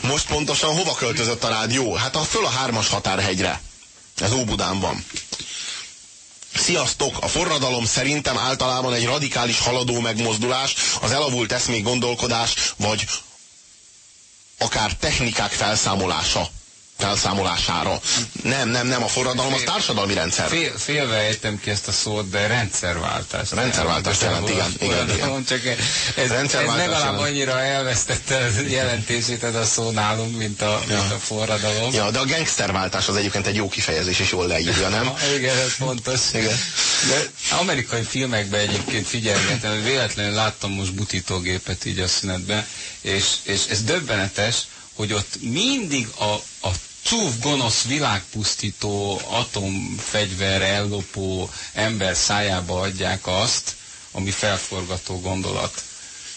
Most pontosan hova költözött a rádió? Hát a föl a hármas határhegyre. Ez Óbudán van. Sziasztok! A forradalom szerintem általában egy radikális haladó megmozdulás, az elavult eszmék gondolkodás, vagy akár technikák felszámolása. Felszámolására. Nem, nem, nem, a forradalom az társadalmi rendszer. Fél, félve értem ki ezt a szót, de rendszerváltás. Rendszerváltást jelent, igen. igen, igen. Csak ez, ez legalább jelent. annyira elvesztette jelentését ez a szó nálunk, mint a, ja. mint a forradalom. Ja, de a gangsterváltás az egyébként egy jó kifejezés, és jól leírja, nem? igen, ez fontos. Igen. De amerikai filmekben egyébként figyelmetem, hogy véletlenül láttam most butítógépet így a szünetben, és, és ez döbbenetes, hogy ott mindig a, a csúf, gonosz, világpusztító, atomfegyver ellopó ember szájába adják azt, ami felforgató gondolat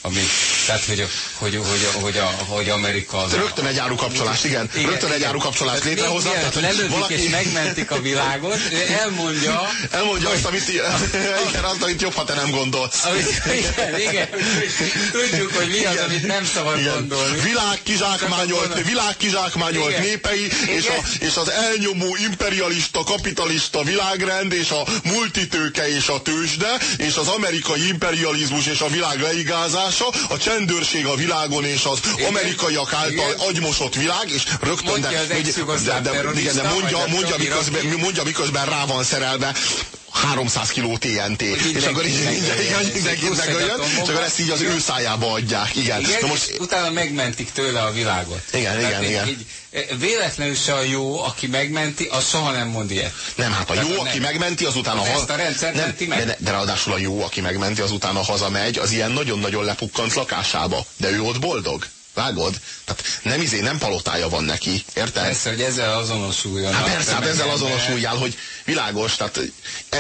ami, tehát, hogy, hogy, hogy, hogy, a, hogy Amerika az... Rögtön egy árukapcsolást, igen. igen. Rögtön egy árukapcsolást létrehoznak. Tehát, hogy valaki... és megmentik a világot, elmondja... Elmondja azt, amit, igen, azt, amit jobb, ha te nem gondolsz. Amit, igen, igen. Tudjuk, hogy mi az, amit nem szabad igen. gondolni. Világ kizsákmányolt, világ kizsákmányolt igen. népei, és, a, és az elnyomó imperialista, kapitalista világrend, és a multitőke és a tőzsde, és az amerikai imperializmus és a világ leigázás, hatása, a csendőrség a világon és az igen, amerikaiak által igen. agymosott világ, és rögtön, de, de, de, de, de, de mondja, mondja, miközben, mondja, miközben rá van szerelve 300 kiló TNT. És akkor így mindenkit megöljön, és akkor ezt így az ő szájába adják. Igen. igen Na most, utána megmentik tőle a világot. Igen, igen, igen. Így, véletlenül se a jó, aki megmenti, az soha nem mond ilyet. Nem, hát a jó, nem. aki megmenti, az utána haza... Ezt a rendszer nem, menti meg. De, de ráadásul a jó, aki megmenti, az utána hazamegy, az ilyen nagyon-nagyon lepukkant lakásába. De ő ott boldog. Vágod? Tehát nem izé, nem palotája van neki, érted? Persze, hogy ezzel azonosuljon. Hát persze, hát ezzel azonosuljál, hogy világos, tehát e,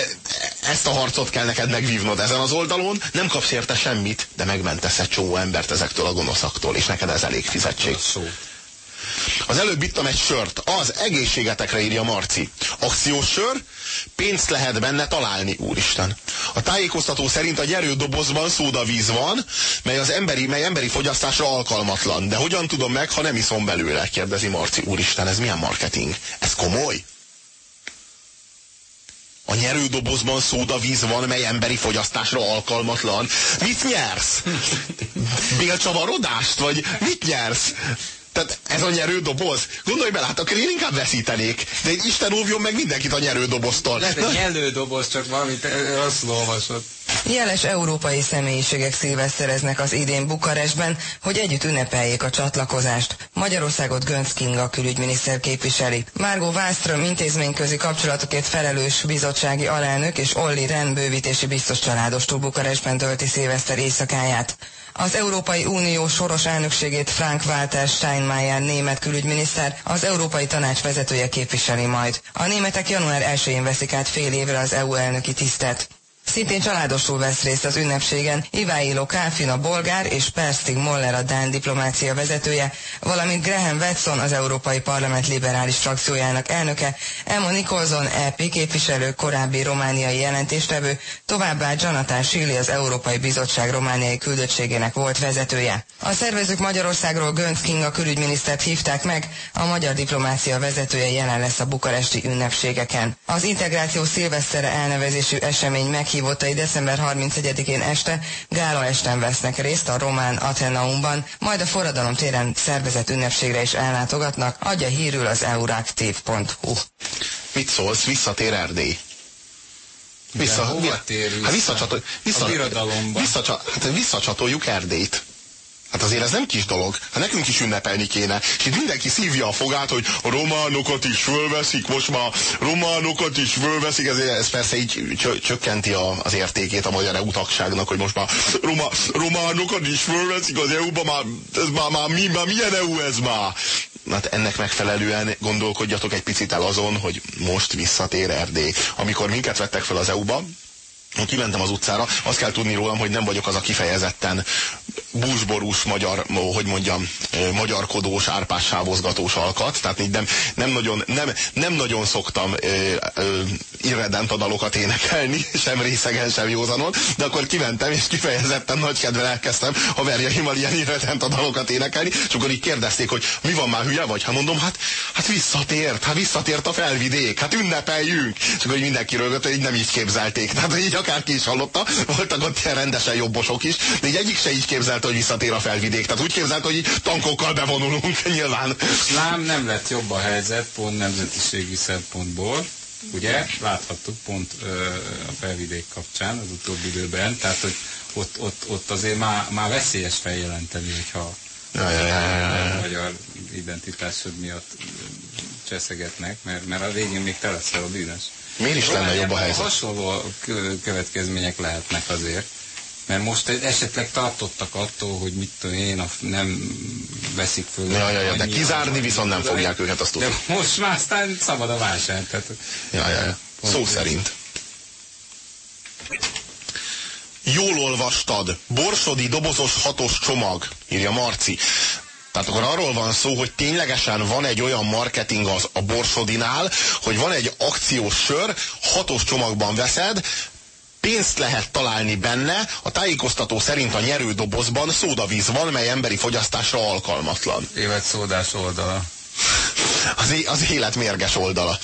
ezt a harcot kell neked megvívnod ezen az oldalon, nem kapsz érte semmit, de megmentesz egy csomó embert ezektől a gonoszaktól, és neked ez elég fizetség. Szó. Az előbb ittam egy sört. Az egészségetekre írja Marci. Akciós sör, pénzt lehet benne találni, úristen. A tájékoztató szerint a gyerődobozban szódavíz van, mely az emberi, mely emberi fogyasztásra alkalmatlan. De hogyan tudom meg, ha nem iszom belőle? Kérdezi Marci. Úristen, ez milyen marketing? Ez komoly? A nyerődobozban szódavíz van, mely emberi fogyasztásra alkalmatlan. Mit nyersz? Bélcsavarodást? Vagy mit nyersz? Tehát ez a nyerődoboz. Gondolj bele, hát akkor én inkább veszítenék. De egy Isten óvjon meg mindenkit a nyerődoboztól. Lehet egy nyerődoboz, csak valamit rosszul olvasott. Jeles európai személyiségek szilvesztereznek az idén Bukarestben, hogy együtt ünnepeljék a csatlakozást. Magyarországot Gönc Kinga külügyminiszter képviseli. Márgó Wallström intézményközi kapcsolatokért felelős bizottsági alelnök és Olli Ren bővítési biztos családostól Bukarestben tölti szilveszter éjszakáját. Az Európai Unió soros elnökségét Frank Walter Steinmeier német külügyminiszter, az Európai Tanács vezetője képviseli majd. A németek január 1-én veszik át fél évre az EU elnöki tisztet. Szintén családosul vesz részt az ünnepségen Iváilo Káfin a bolgár és Perstig Moller a Dán diplomácia vezetője, valamint Graham Watson az Európai Parlament liberális frakciójának elnöke, Emma Nicholson EP képviselő korábbi romániai jelentéstevő, továbbá Jonathan Shilly az Európai Bizottság romániai küldöttségének volt vezetője. A szervezők Magyarországról Gönc Kinga külügyminisztert hívták meg, a magyar diplomácia vezetője jelen lesz a bukaresti ünnepségeken. Az integráció szilvesztere elnevezésű esemény meghívott meghívottai december 31-én este gála esten vesznek részt a román Atenaumban, majd a forradalom téren szervezett ünnepségre is ellátogatnak, adja hírül az euraktív.hu. Mit szólsz, visszatér Erdély? Vissza, hova vissza, tér vissza? Hát visszacsatol, vissza, a Visszacsa, hát visszacsatoljuk Erdélyt. Hát azért ez nem kis dolog. Hát nekünk is ünnepelni kéne. És itt mindenki szívja a fogát, hogy a románokat is fölveszik, most már románokat is fölveszik, ez, ez persze így csökkenti a, az értékét a magyar EU tagságnak, hogy most már roma, románokat is fölveszik az EU-ba, már, ez már, már, mi, már milyen EU ez már? Hát ennek megfelelően gondolkodjatok egy picit el azon, hogy most visszatér Erdély. Amikor minket vettek fel az EU-ba, kimentem az utcára, azt kell tudni rólam, hogy nem vagyok az a kifejezetten búsborús magyar, hogy mondjam, magyarkodós, árpás sávozgatós alkat, tehát nem, nem, nagyon, nem, nem nagyon szoktam ö, ö, irredent a dalokat énekelni, sem részegen, sem józanon, de akkor kimentem, és kifejezetten nagy kedvel elkezdtem haverjaimmal ilyen irredent a dalokat énekelni, és akkor így kérdezték, hogy mi van már hülye vagy? Hát mondom, hát, hát visszatért, hát visszatért a felvidék, hát ünnepeljünk. És akkor így mindenki rögött, hogy így nem így képzelték. Tehát így akárki is hallotta, voltak ott ilyen rendesen jobbosok is, de így egyik se így képzelte, hogy visszatér a felvidék. Tehát úgy képzelt, hogy tankokkal bevonulunk nyilván. Lám nem lett jobb a helyzet, pont nemzetiségi szempontból. Ugye, láthattuk pont ö, a felvidék kapcsán az utóbbi időben, tehát hogy ott, ott, ott azért már, már veszélyes feljelenteni, hogyha Ja, ja, a magyar identitásod miatt cseszegetnek, mert, mert a végén még te leszel a bűnös. Miért is lenne jobb a helyzet? Hasonló kö- következmények lehetnek azért. Mert most esetleg tartottak attól, hogy mit tudom én, nem veszik föl. Ja, ja, ja, de kizárni viszont nem fogják őket, azt De tudom. most már aztán szabad a vásár. Tehát Ja, ja, ja. Szó szerint. Jól olvastad. Borsodi dobozos hatos csomag, írja Marci. Tehát akkor arról van szó, hogy ténylegesen van egy olyan marketing az a Borsodinál, hogy van egy akciós sör, hatos csomagban veszed, pénzt lehet találni benne, a tájékoztató szerint a nyerő dobozban szódavíz van, mely emberi fogyasztásra alkalmatlan. évet szódás oldala. Az, az élet mérges oldala.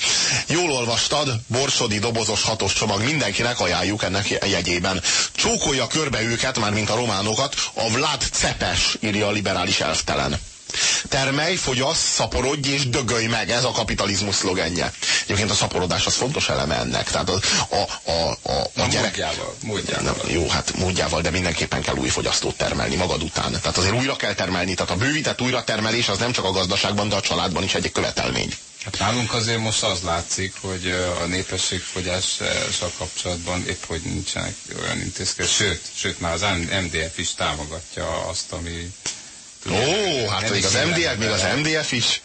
Jól olvastad, borsodi dobozos hatos csomag, mindenkinek ajánljuk ennek jegyében. Csókolja körbe őket, már mint a románokat, a Vlad Cepes, írja a liberális elvtelen. Termelj, fogyasz, szaporodj és dögölj meg, ez a kapitalizmus szlogenje. Egyébként a szaporodás az fontos eleme ennek. Tehát a, a, a, a, a gyerek... módjával. módjával. Nem, jó, hát módjával, de mindenképpen kell új fogyasztót termelni magad után. Tehát azért újra kell termelni, tehát a bővített újratermelés az nem csak a gazdaságban, de a családban is egy követelmény. Hát nálunk azért most az látszik, hogy a népességfogyással kapcsolatban épp hogy nincsenek olyan intézkedések, sőt, sőt már az MDF is támogatja azt, ami... Ó, hát még az MDF, még az. MDF is.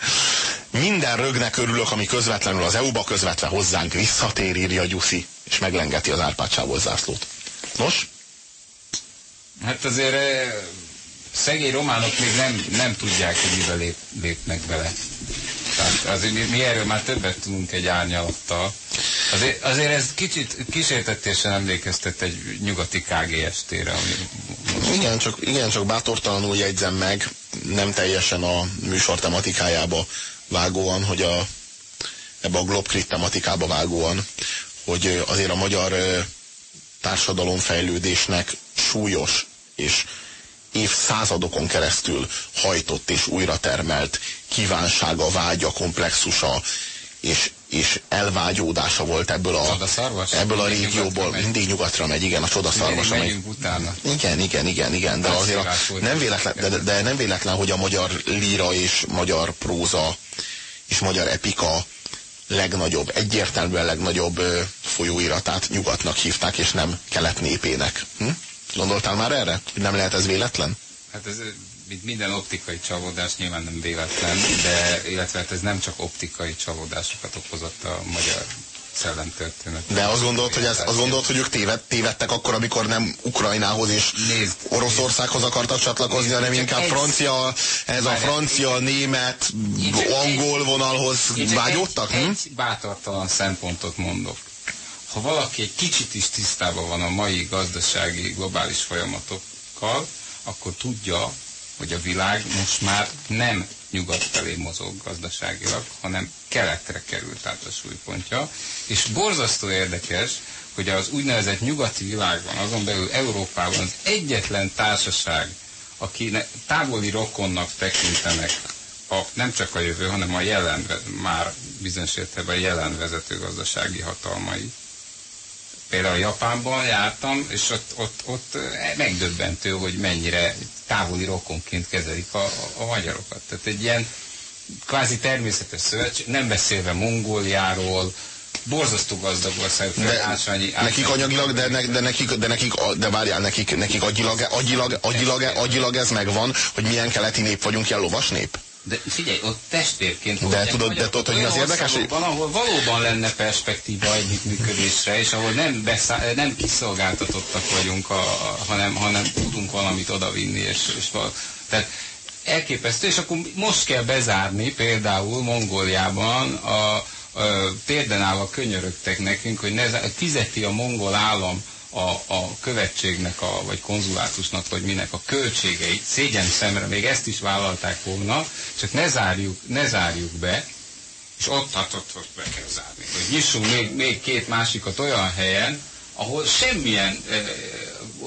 Minden rögnek örülök, ami közvetlenül az EU-ba közvetve hozzánk visszatér, írja Gyuszi, és meglengeti az Árpád Sávoz zászlót. Nos, Hát azért eh, szegény románok még nem, nem tudják, hogy mivel lép, lépnek bele. Tehát azért mi, erről már többet tudunk egy árnyalattal. Azért, azért ez kicsit kísértetésen emlékeztet egy nyugati KGST-re, ami igen, csak, igen, csak bátortalanul jegyzem meg, nem teljesen a műsor tematikájába vágóan, hogy a, ebbe a globkrit tematikába vágóan, hogy azért a magyar társadalomfejlődésnek súlyos és évszázadokon keresztül hajtott és újra termelt kívánsága, vágya, komplexusa és, és elvágyódása volt ebből a, Csodaszarvas? ebből a régióból. nyugatra. Mindig nyugatra megy, igen, a csodaszarvas, amely utána. igen, igen, igen, igen, de azért a, nem véletlen, de, de nem véletlen, hogy a magyar líra és magyar próza és magyar epika legnagyobb, egyértelműen legnagyobb folyóiratát nyugatnak hívták, és nem kelet népének. Hm? Gondoltál már erre? Nem lehet ez véletlen? Hát ez mint minden optikai csalódás nyilván nem véletlen, de illetve hát ez nem csak optikai csalódásokat okozott a magyar szellemtörténet. De azt gondolod, hogy, ez, azt gondolod, hogy ők téved, tévedtek akkor, amikor nem Ukrajnához és Nézd, Oroszországhoz akartak csatlakozni, Nézd, hanem inkább egy- francia, ez a francia, német, Én csak angol vonalhoz vágyódtak? Egy, hm? egy bátortalan szempontot mondok. Ha valaki egy kicsit is tisztában van a mai gazdasági globális folyamatokkal, akkor tudja, hogy a világ most már nem nyugat felé mozog gazdaságilag, hanem keletre került át a súlypontja. És borzasztó érdekes, hogy az úgynevezett nyugati világban, azon belül Európában az egyetlen társaság, aki távoli rokonnak tekintenek a, nem csak a jövő, hanem a jelen, már bizonyos értelemben a jelen vezető gazdasági hatalmai. Például Japánban jártam, és ott, ott, ott eh, megdöbbentő, hogy mennyire távoli rokonként kezelik a, a, a magyarokat. Tehát egy ilyen kvázi természetes szövetség, nem beszélve Mongóliáról, borzasztó gazdag ország, De ásványi, nekik ásványi- anyagilag, de, ne, de nekik, de nekik, de várjál, nekik, nekik agyilag, agyilag, agyilag, agyilag ez megvan, hogy milyen keleti nép vagyunk, ilyen lovas nép? De figyelj, ott testvérként De tudod- de tudod, hogy az érdekes, országokban, ahol valóban lenne perspektíva együttműködésre, és ahol nem, beszá- nem kiszolgáltatottak vagyunk, a, hanem, hanem tudunk valamit odavinni, és, és val- tehát elképesztő, és akkor most kell bezárni például Mongóliában a, a térden állva könyörögtek nekünk, hogy ne, fizeti a mongol állam a, a követségnek, a, vagy konzulátusnak, vagy minek a költségeit, szégyen szemre, még ezt is vállalták volna, csak ne zárjuk, ne zárjuk be, és ott, ott, ott, ott be kell zárni. Hogy nyissunk még, még két másikat olyan helyen, ahol semmilyen e,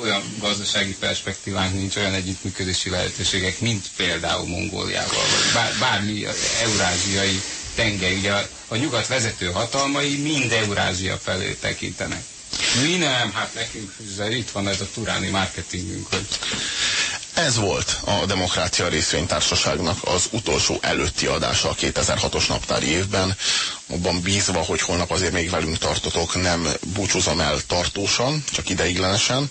olyan gazdasági perspektívánk nincs, olyan együttműködési lehetőségek, mint például Mongóliával, vagy bár, bármi eurázsiai tengely. Ugye a, a nyugat vezető hatalmai mind Eurázia felé tekintenek. Mi nem, hát nekünk itt van ez a turáni marketingünk, hogy ez volt a Demokrácia Részvénytársaságnak az utolsó előtti adása a 2006-os naptári évben. Abban bízva, hogy holnap azért még velünk tartotok, nem búcsúzom el tartósan, csak ideiglenesen.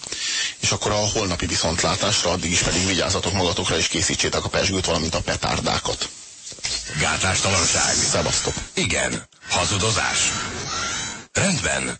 És akkor a holnapi viszontlátásra, addig is pedig vigyázzatok magatokra, és készítsétek a pesgőt, valamint a petárdákat. Gátlástalanság. Szevasztok. Igen. Hazudozás. Rendben.